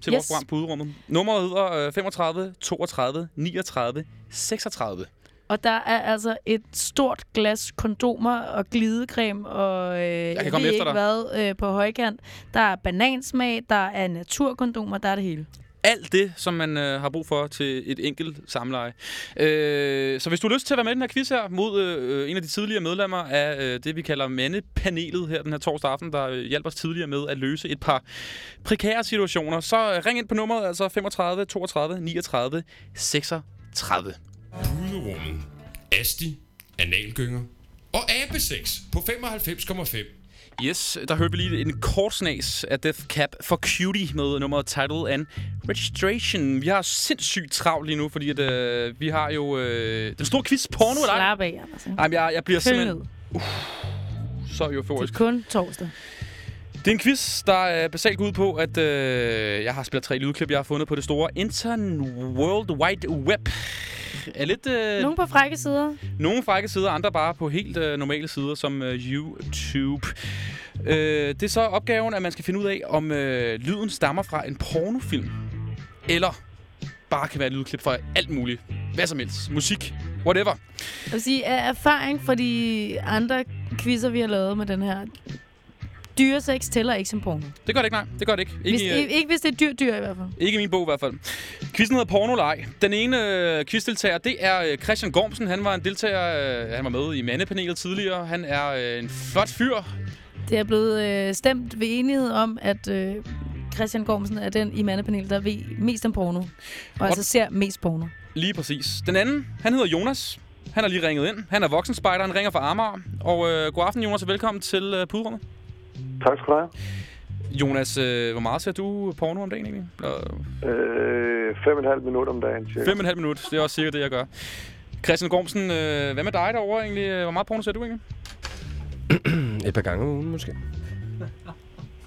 til yes. vores program på udrummet. Nummeret hedder øh, 35 32 39 36. Og der er altså et stort glas kondomer og glidecreme og øh, jeg, kan jeg ved ikke dig. hvad øh, på højkant. Der er banansmag, der er naturkondomer, der er det hele alt det, som man øh, har brug for til et enkelt samleje. Øh, så hvis du har lyst til at være med i den her quiz her, mod øh, en af de tidligere medlemmer af øh, det, vi kalder mandepanelet her den her torsdag aften, der øh, hjælper os tidligere med at løse et par prekære situationer, så øh, ring ind på nummeret, altså 35 32 39 36. Puderummet. Asti. Analgynger. Og abesex på 95,5. Yes, der hørte vi lige en kort snas af Death Cab for Cutie med nummeret Title and Registration. Vi har sindssygt travlt lige nu, fordi at, øh, vi har jo øh, den store quiz porno? Slap af, Anders. ikke? Ej, men jeg, jeg bliver Køl simpelthen... Uh, så Det euforisk. er kun torsdag. Det er en quiz, der er basalt ud på, at øh, jeg har spillet tre lydklip, jeg har fundet på det store Intern World Wide Web. Er lidt... Øh, Nogle på frække sider. nogle frække sider, andre bare på helt øh, normale sider, som øh, YouTube. Øh, det er så opgaven, at man skal finde ud af, om øh, lyden stammer fra en pornofilm, eller bare kan være et lydklip fra alt muligt. Hvad som helst. Musik. Whatever. Jeg vil sige, af erfaring fra de andre quizzer, vi har lavet med den her, dyresex tæller ikke som porno. Det gør det ikke, nej. Det gør det ikke. Hvis, Ikke, øh, ikke, ikke hvis det er dyr dyr i hvert fald. Ikke i min bog i hvert fald. Quizzen hedder Pornolej. Den ene øh, quizdeltager, det er øh, Christian Gormsen. Han var en deltager, øh, han var med i mandepanelet tidligere. Han er øh, en flot fyr. Det er blevet øh, stemt ved enighed om, at øh, Christian Gormsen er den i mandepanelet, der ved mest om porno. Og altså ser mest porno. Lige præcis. Den anden, han hedder Jonas. Han har lige ringet ind. Han er voksenspejder, han ringer fra Amager. Og øh, god aften, Jonas, og velkommen til øh, Puderummet. Tak skal du have. Jonas, øh, hvor meget ser du porno om dagen egentlig? Eller, Øh, fem og en halv minut om dagen, cirka. Fem og en halv minut, det er også cirka det, jeg gør. Christian Gormsen, øh, hvad med dig derovre egentlig? Hvor meget porno ser du egentlig? Et par gange om ugen, måske.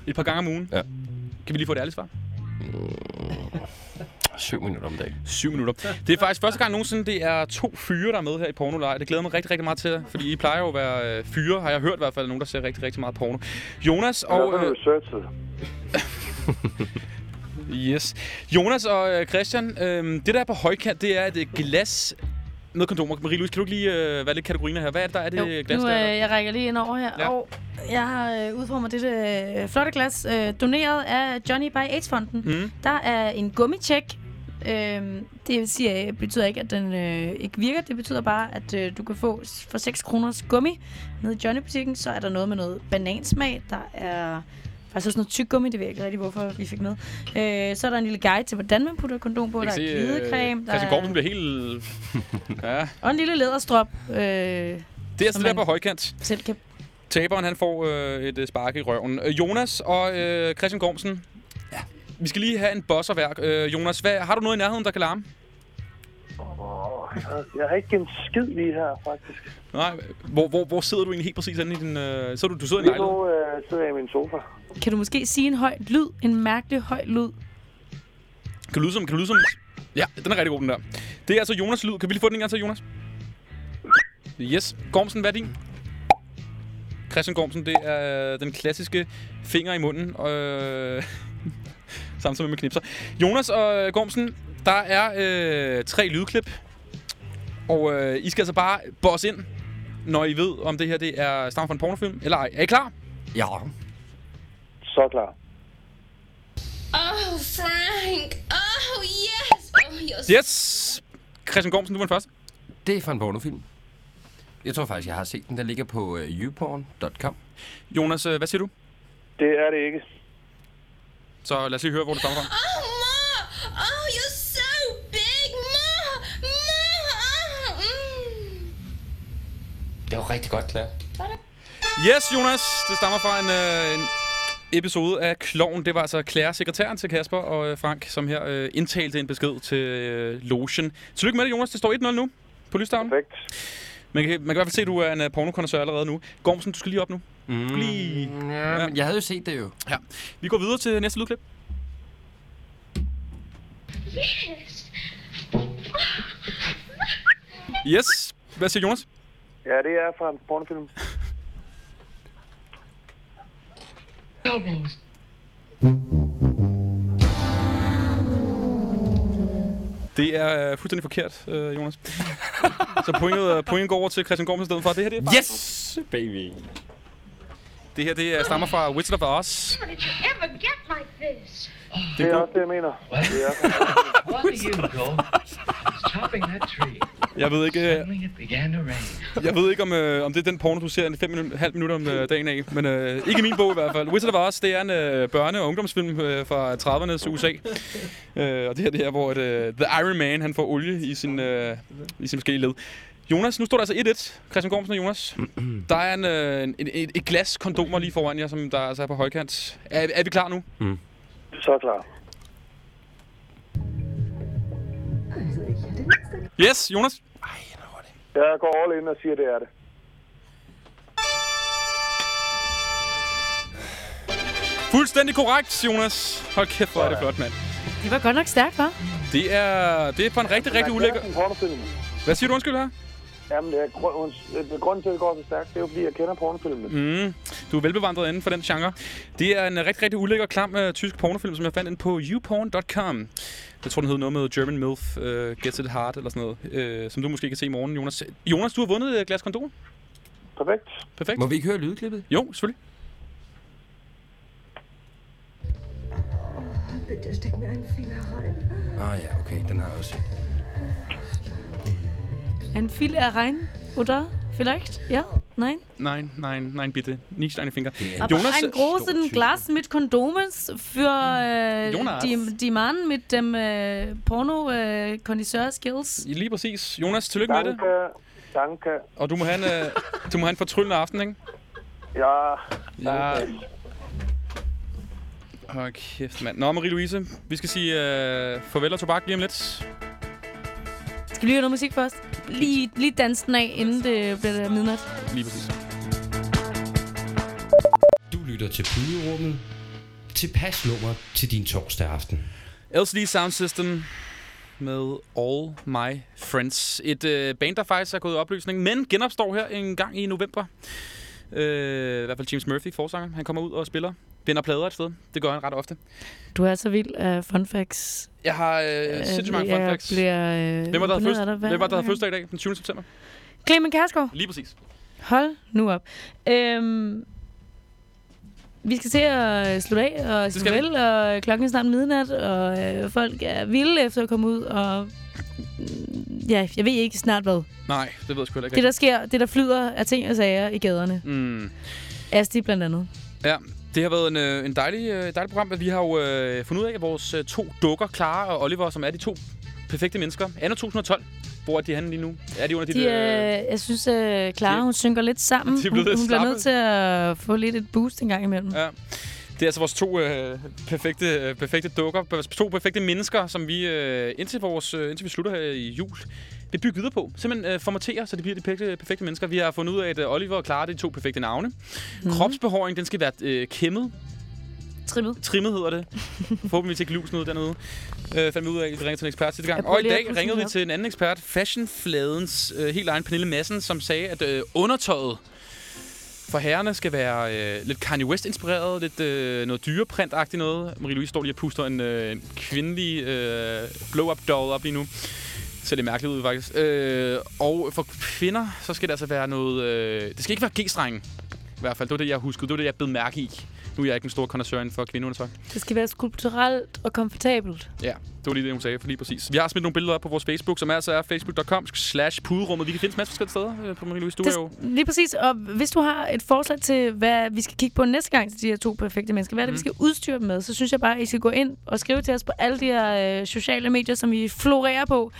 Et par gange om ugen? Ja. Kan vi lige få et ærligt svar? Syv minutter om dagen. Syv minutter. Det er faktisk første gang nogensinde, det er to fyre, der er med her i pornolej. Det glæder mig rigtig, rigtig meget til, fordi I plejer jo at være øh, fyre, har jeg hørt i hvert fald, nogen, der ser rigtig, rigtig meget porno. Jonas og... Øh, yes. Jonas og øh, Christian, øh, det der er på højkant, det er et øh, glas med kondomer. Marie-Louise, kan du ikke lige øh, være lidt kategoriner her? Hvad er det, der er det Jo, glas nu, der? øh, jeg rækker lige ind over her, Ja. ja. og jeg har øh, udformet dette øh, flotte glas, øh, doneret af Johnny by AIDS-fonden. Mm. Der er en gummitjek. Øh, det vil sige, øh, betyder ikke, at den øh, ikke virker. Det betyder bare, at øh, du kan få for 6 kroners gummi nede i Johnny-butikken. Så er der noget med noget banansmag. Der er faktisk også noget tyggegummi. Det ved jeg ikke rigtig, hvorfor vi fik med. Øh, så er der en lille guide til, hvordan man putter kondom på. Jeg Der er se, øh, glidecreme. Der Christian Gormsen er, bliver helt... ja. og en lille læderstrop. Øh, Det er altså det der på højkant. Selv kan Taberen, han får øh, et øh, spark i røven. Øh, Jonas og øh, Christian Gormsen. Vi skal lige have en bosserværk. Øh, Jonas, hvad, har du noget i nærheden, der kan larme? Jeg- har ikke en skid lige her, faktisk. Nej, hvor, hvor, hvor sidder du egentlig helt præcis inde i din... Øh, så du, du sidder i en Lige lejlighed? nu øh, sidder jeg i min sofa. Kan du måske sige en høj lyd? En mærkelig høj lyd? Kan du lyde som... Kan du lyde som... Ja, den er rigtig god, den der. Det er altså Jonas' lyd. Kan vi lige få den en gang til, Jonas? Yes. Gormsen, hvad er din? Christian Gormsen, det er den klassiske finger i munden. Øh, samtidig med knipser. Jonas og øh, Gormsen, der er øh, tre lydklip. Og øh, I skal altså bare bosse ind, når I ved, om det her det er stammer fra en pornofilm, eller ej. Er I klar? Ja. Så klar. Oh, Frank. Oh, yes. Oh, you're Yes! Christian Gormsen, du var den første. Det er fra en pornofilm. Jeg tror faktisk, jeg har set den. Der ligger på uh, youporn.com. Jonas, øh, hvad siger du? Det er det ikke. Så lad os lige høre, hvor det kommer fra. Oh, you're so big, Ma! Ma! Mm. Det var rigtig godt, Claire. Yes, Jonas. Det stammer fra en, øh, en episode af Kloven. Det var altså Claire, sekretæren til Kasper og øh, Frank, som her øh, indtalte en besked til øh, Lotion. Tillykke med det, Jonas. Det står 1-0 nu på Lystavlen. Perfekt. Man kan, man kan i hvert fald se, at du er en uh, pornokondensør allerede nu. Gormsen, du skal lige op nu. Mm. Lige. Ja, men jeg havde jo set det jo. Ja. Vi går videre til næste lydklip. Yes. Yes. Hvad siger Jonas? Ja, det er fra en pornofilm. Det er øh, fuldstændig forkert, øh, Jonas. Så pointet, øh, pointet går over til Christian Gormsen i stedet for. Det her, det er Yes, baby. Det her, det er, stammer fra Wizard of Oz. How did you ever get like this? Det er også det, jeg mener. Det er What do you go? Chopping that tree. Jeg ved ikke, jeg ved ikke om, øh, om det er den porno, du ser en 5 minut, halv minutter om øh, dagen af. Men øh, ikke i min bog i hvert fald. Wizard of Oz, det er en øh, børne- og ungdomsfilm øh, fra 30'ernes USA. Øh, og det her, det er, hvor et, øh, The Iron Man, han får olie i sin, øh, i sin forskellige led. Jonas, nu står der altså 1-1. Christian Gormsen og Jonas. Der er en, øh, en, et, et glas kondomer lige foran jer, som der altså er på højkant. Er, er vi klar nu? Mm. Så klar. Yes, Jonas. Jeg går all in og siger, det er det. Fuldstændig korrekt, Jonas. Hold kæft, hvor er det flot, mand. Det var godt nok stærkt, hva'? Det er, det er for en rigtig, rigtig ulækker... Hvad siger du undskyld her? Jamen, det er, grund, det er grunden til, at det går så stærkt. Det er jo, fordi jeg kender pornofilmen. Mm, du er velbevandret inden for den genre. Det er en rigtig, rigtig ulækker, klam uh, tysk pornofilm, som jeg fandt ind på youporn.com. Jeg tror, den hed noget med German MILF, uh, Gets It Hard eller sådan noget, uh, som du måske kan se i morgen, Jonas. Jonas, du har vundet et glas kondom. Perfekt. Perfekt. Må vi ikke høre lydklippet? Jo, selvfølgelig. Bitte steck mir einen Finger rein. Ah ja, okay, den har jeg også set. Ein viel rein, oder? Vielleicht? Ja? Nein? Nein, nein, nein, bitte. Nicht deine Finger. Aber ein großen Glas mit Kondomes für äh, Jonas. die, die Mann mit dem äh, Porno-Kondisseur-Skills. Lige præcis. Jonas, tillykke med det. Danke. Danke. Og du må have en, uh, du må have en fortryllende aften, ikke? Ja. Ja. Hold kæft, mand. Nå, Marie-Louise, vi skal sige uh, farvel og tobak lige om lidt. Skal vi lige høre noget musik først? Lige, lige danse den af, inden det bliver midnat. Lige præcis. Du lytter til Puderummet. Tilpas nummer til din torsdag aften. LCD Sound System med All My Friends. Et øh, band, der faktisk er gået i opløsning, men genopstår her en gang i november. Øh, I hvert fald James Murphy, forsanger. Han kommer ud og spiller. Vinder plader et sted. Det gør han ret ofte. Du er så vild af fun facts. Jeg har øh, sindssygt mange fun facts. bliver, øh, Hvem var der havde hver hvem var der havde fødselsdag i dag? Den 20. september? Clemen Kærsgaard. Lige præcis. Hold nu op. Øhm, vi skal til at slutte af og vi. farvel, og klokken er snart midnat, og øh, folk er vilde efter at komme ud, og ja, jeg ved ikke snart hvad. Nej, det ved jeg sgu ikke. Det, der sker, det der flyder af ting og sager i gaderne. Mm. Asti blandt andet. Ja, det har været en, øh, en dejlig, øh, dejlig program. Vi har jo øh, fundet ud af, at vores øh, to dukker, Clara og Oliver, som er de to perfekte mennesker. Anno 2012. Hvor er de henne lige nu? Er de under dit... De, øh, øh, jeg synes, øh, Clara, hun synker lidt sammen. De er Hun, hun bliver nødt til at få lidt et boost en gang imellem. Ja. Det er altså vores to øh, perfekte, øh, perfekte dukker, to perfekte mennesker, som vi øh, indtil, vores, øh, indtil vi slutter her i jul, vil bygge videre på. Simpelthen øh, formatere, så det bliver de perfekte, perfekte mennesker. Vi har fundet ud af, at øh, Oliver og Clara det er de to perfekte navne. Mm. Kropsbehåring, den skal være øh, kæmmet. Trimmet. Trimmet hedder det. Forhåbentlig ikke lusen ud dernede. Øh, fandt vi ud af, at vi ringede til en ekspert sidste gang. Og i dag ringede vi til en anden ekspert, Fashionfladens øh, helt egen Pernille Madsen, som sagde, at øh, undertøjet for herrerne skal være øh, lidt Kanye West-inspireret, lidt øh, noget dyreprint-agtigt noget. Marie-Louise står lige og puster en, øh, en kvindelig øh, blow-up doll op lige nu. Ser lidt mærkeligt ud, faktisk. Øh, og for kvinder, så skal det altså være noget... Øh, det skal ikke være G-strengen, i hvert fald. Det var det, jeg huskede. Det var det, jeg bed mærke i. Nu er jeg ikke en stor connoisseur inden for kvindeundertøj. Det skal være skulpturelt og komfortabelt. Ja, det var lige det, hun sagde for lige præcis. Vi har smidt nogle billeder op på vores Facebook, som altså er facebook.com slash puderummet. Vi kan finde en masse forskellige steder øh, på. Du Det, er jo... lige præcis. Og hvis du har et forslag til, hvad vi skal kigge på næste gang til de her to perfekte mennesker, hvad er det, Mhm. vi skal udstyre dem med, så synes jeg bare, at I skal gå ind og skrive til os på alle de her øh, sociale medier, som vi florerer på.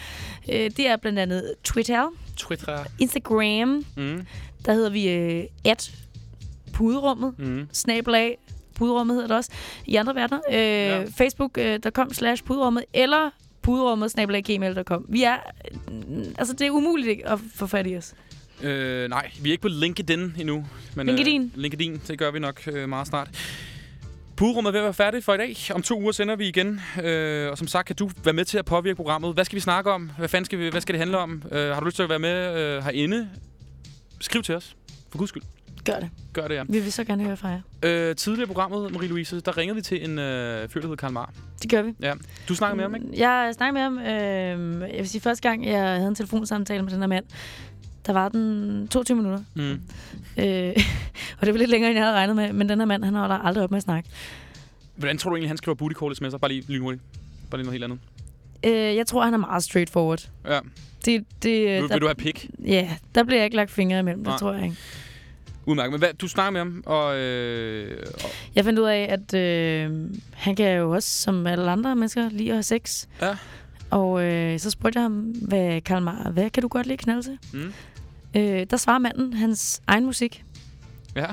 Øh, det er blandt andet Twitter, Twitter. Instagram, Mm. der hedder vi øh, at puderummet, Mm. snabelag, puderummet hedder det også, i andre verdener. Øh, ja. Facebook.com slash puderummet, eller puderummet snabelag gmail.com. Vi er, øh, altså det er umuligt at få fat i os. Øh, nej, vi er ikke på LinkedIn endnu. Men, LinkedIn? Øh, LinkedIn, det gør vi nok øh, meget snart. Puderummet er ved at være færdigt for i dag. Om to uger sender vi igen. Øh, og som sagt, kan du være med til at påvirke programmet. Hvad skal vi snakke om? Hvad, fanden skal, vi, hvad skal det handle om? Øh, har du lyst til at være med øh, herinde? Skriv til os. For guds skyld. Gør det. Gør det, ja. Vi vil så gerne høre fra jer. Øh, tidligere i programmet, Marie-Louise, der ringede vi til en øh fyr, der hed Karl Mar. Det gør vi. Ja. Du snakker med ham, ikke? Jeg snakkede med ham. Øh, jeg vil sige, første gang, jeg havde en telefonsamtale med den her mand, der var den 22 minutter. Mm. Øh, og det var lidt længere, end jeg havde regnet med. Men den her mand, han holder aldrig op med at snakke. Hvordan tror du egentlig, han skriver booty calls med sig? Bare lige lynhurtigt. Bare lige noget helt andet. Øh, jeg tror, han er meget straightforward. Ja. Det, det, Vil, vil du have pik? Ja, der bliver jeg ikke lagt fingre imellem, det Nej. tror jeg ikke. Udmærket. Men hvad, du snakker med ham, og... Øh, og Jeg fandt ud af, at øh, han kan jo også, som alle andre mennesker, lide at have sex. Ja. Og øh, så spurgte jeg ham, hvad, Karl Mar, hvad kan du godt lide at knalde til? Mm. Øh, der svarer manden hans egen musik. ja.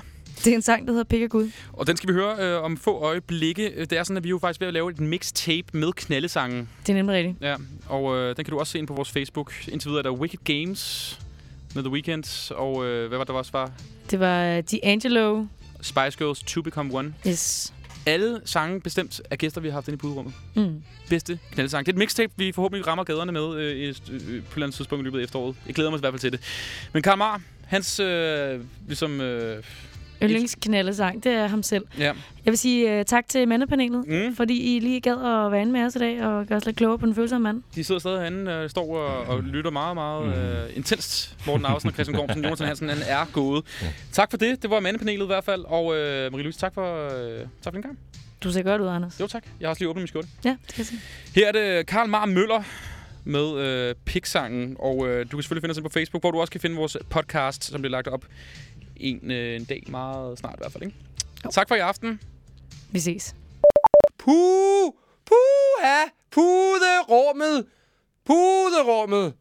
Det er en sang, der hedder Pik og Gud. Og den skal vi høre øh, om få øjeblikke. Det er sådan, at vi er jo faktisk ved at lave et mixtape med knaldesangen. Det er nemlig rigtigt. Ja, og øh, den kan du også se ind på vores Facebook. Indtil videre er der Wicked Games med The Weeknd, og øh, hvad var der også var? Det var D'Angelo. Spice Girls To Become One. Yes. Alle sange bestemt af gæster, vi har haft inde i puderummet. Mm. Bedste knaldesang. Det er et mixtape, vi forhåbentlig rammer gaderne med øh, i, øh, på et eller andet tidspunkt i løbet af efteråret. Jeg glæder mig i hvert fald til det. Men Karl Mar, hans øh, ligesom... Øh, Yndlingsknaldesang, det er ham selv. ja, Jeg vil sige uh, tak til mandepanelet, Mm. fordi I lige gad at være inde med os i dag og gøre os lidt klogere på den følsomme mand. de sidder stadig herinde, øh, står og, og lytter meget, meget øh, intenst. Morten Ausen og Christian Gormsen, Jonathan Hansen, han er gået. Tak for det. Det var mandepanelet i hvert fald. Og øh, Marie-Louise, tak for, øh, tak for den gang. Du ser godt ud, Anders. Jo tak. Jeg har også lige åbnet min skjorte. Ja, det kan jeg se. Her er det Karl Mar Møller med øh, Pixsangen, og øh, du kan selvfølgelig finde os inde på Facebook, hvor du også kan finde vores podcast, som bliver lagt op en, øh, en dag meget snart i hvert fald. Ikke? Tak for i aften. Vi ses. Puh! Puh! Ja! Puderummet! Puderummet!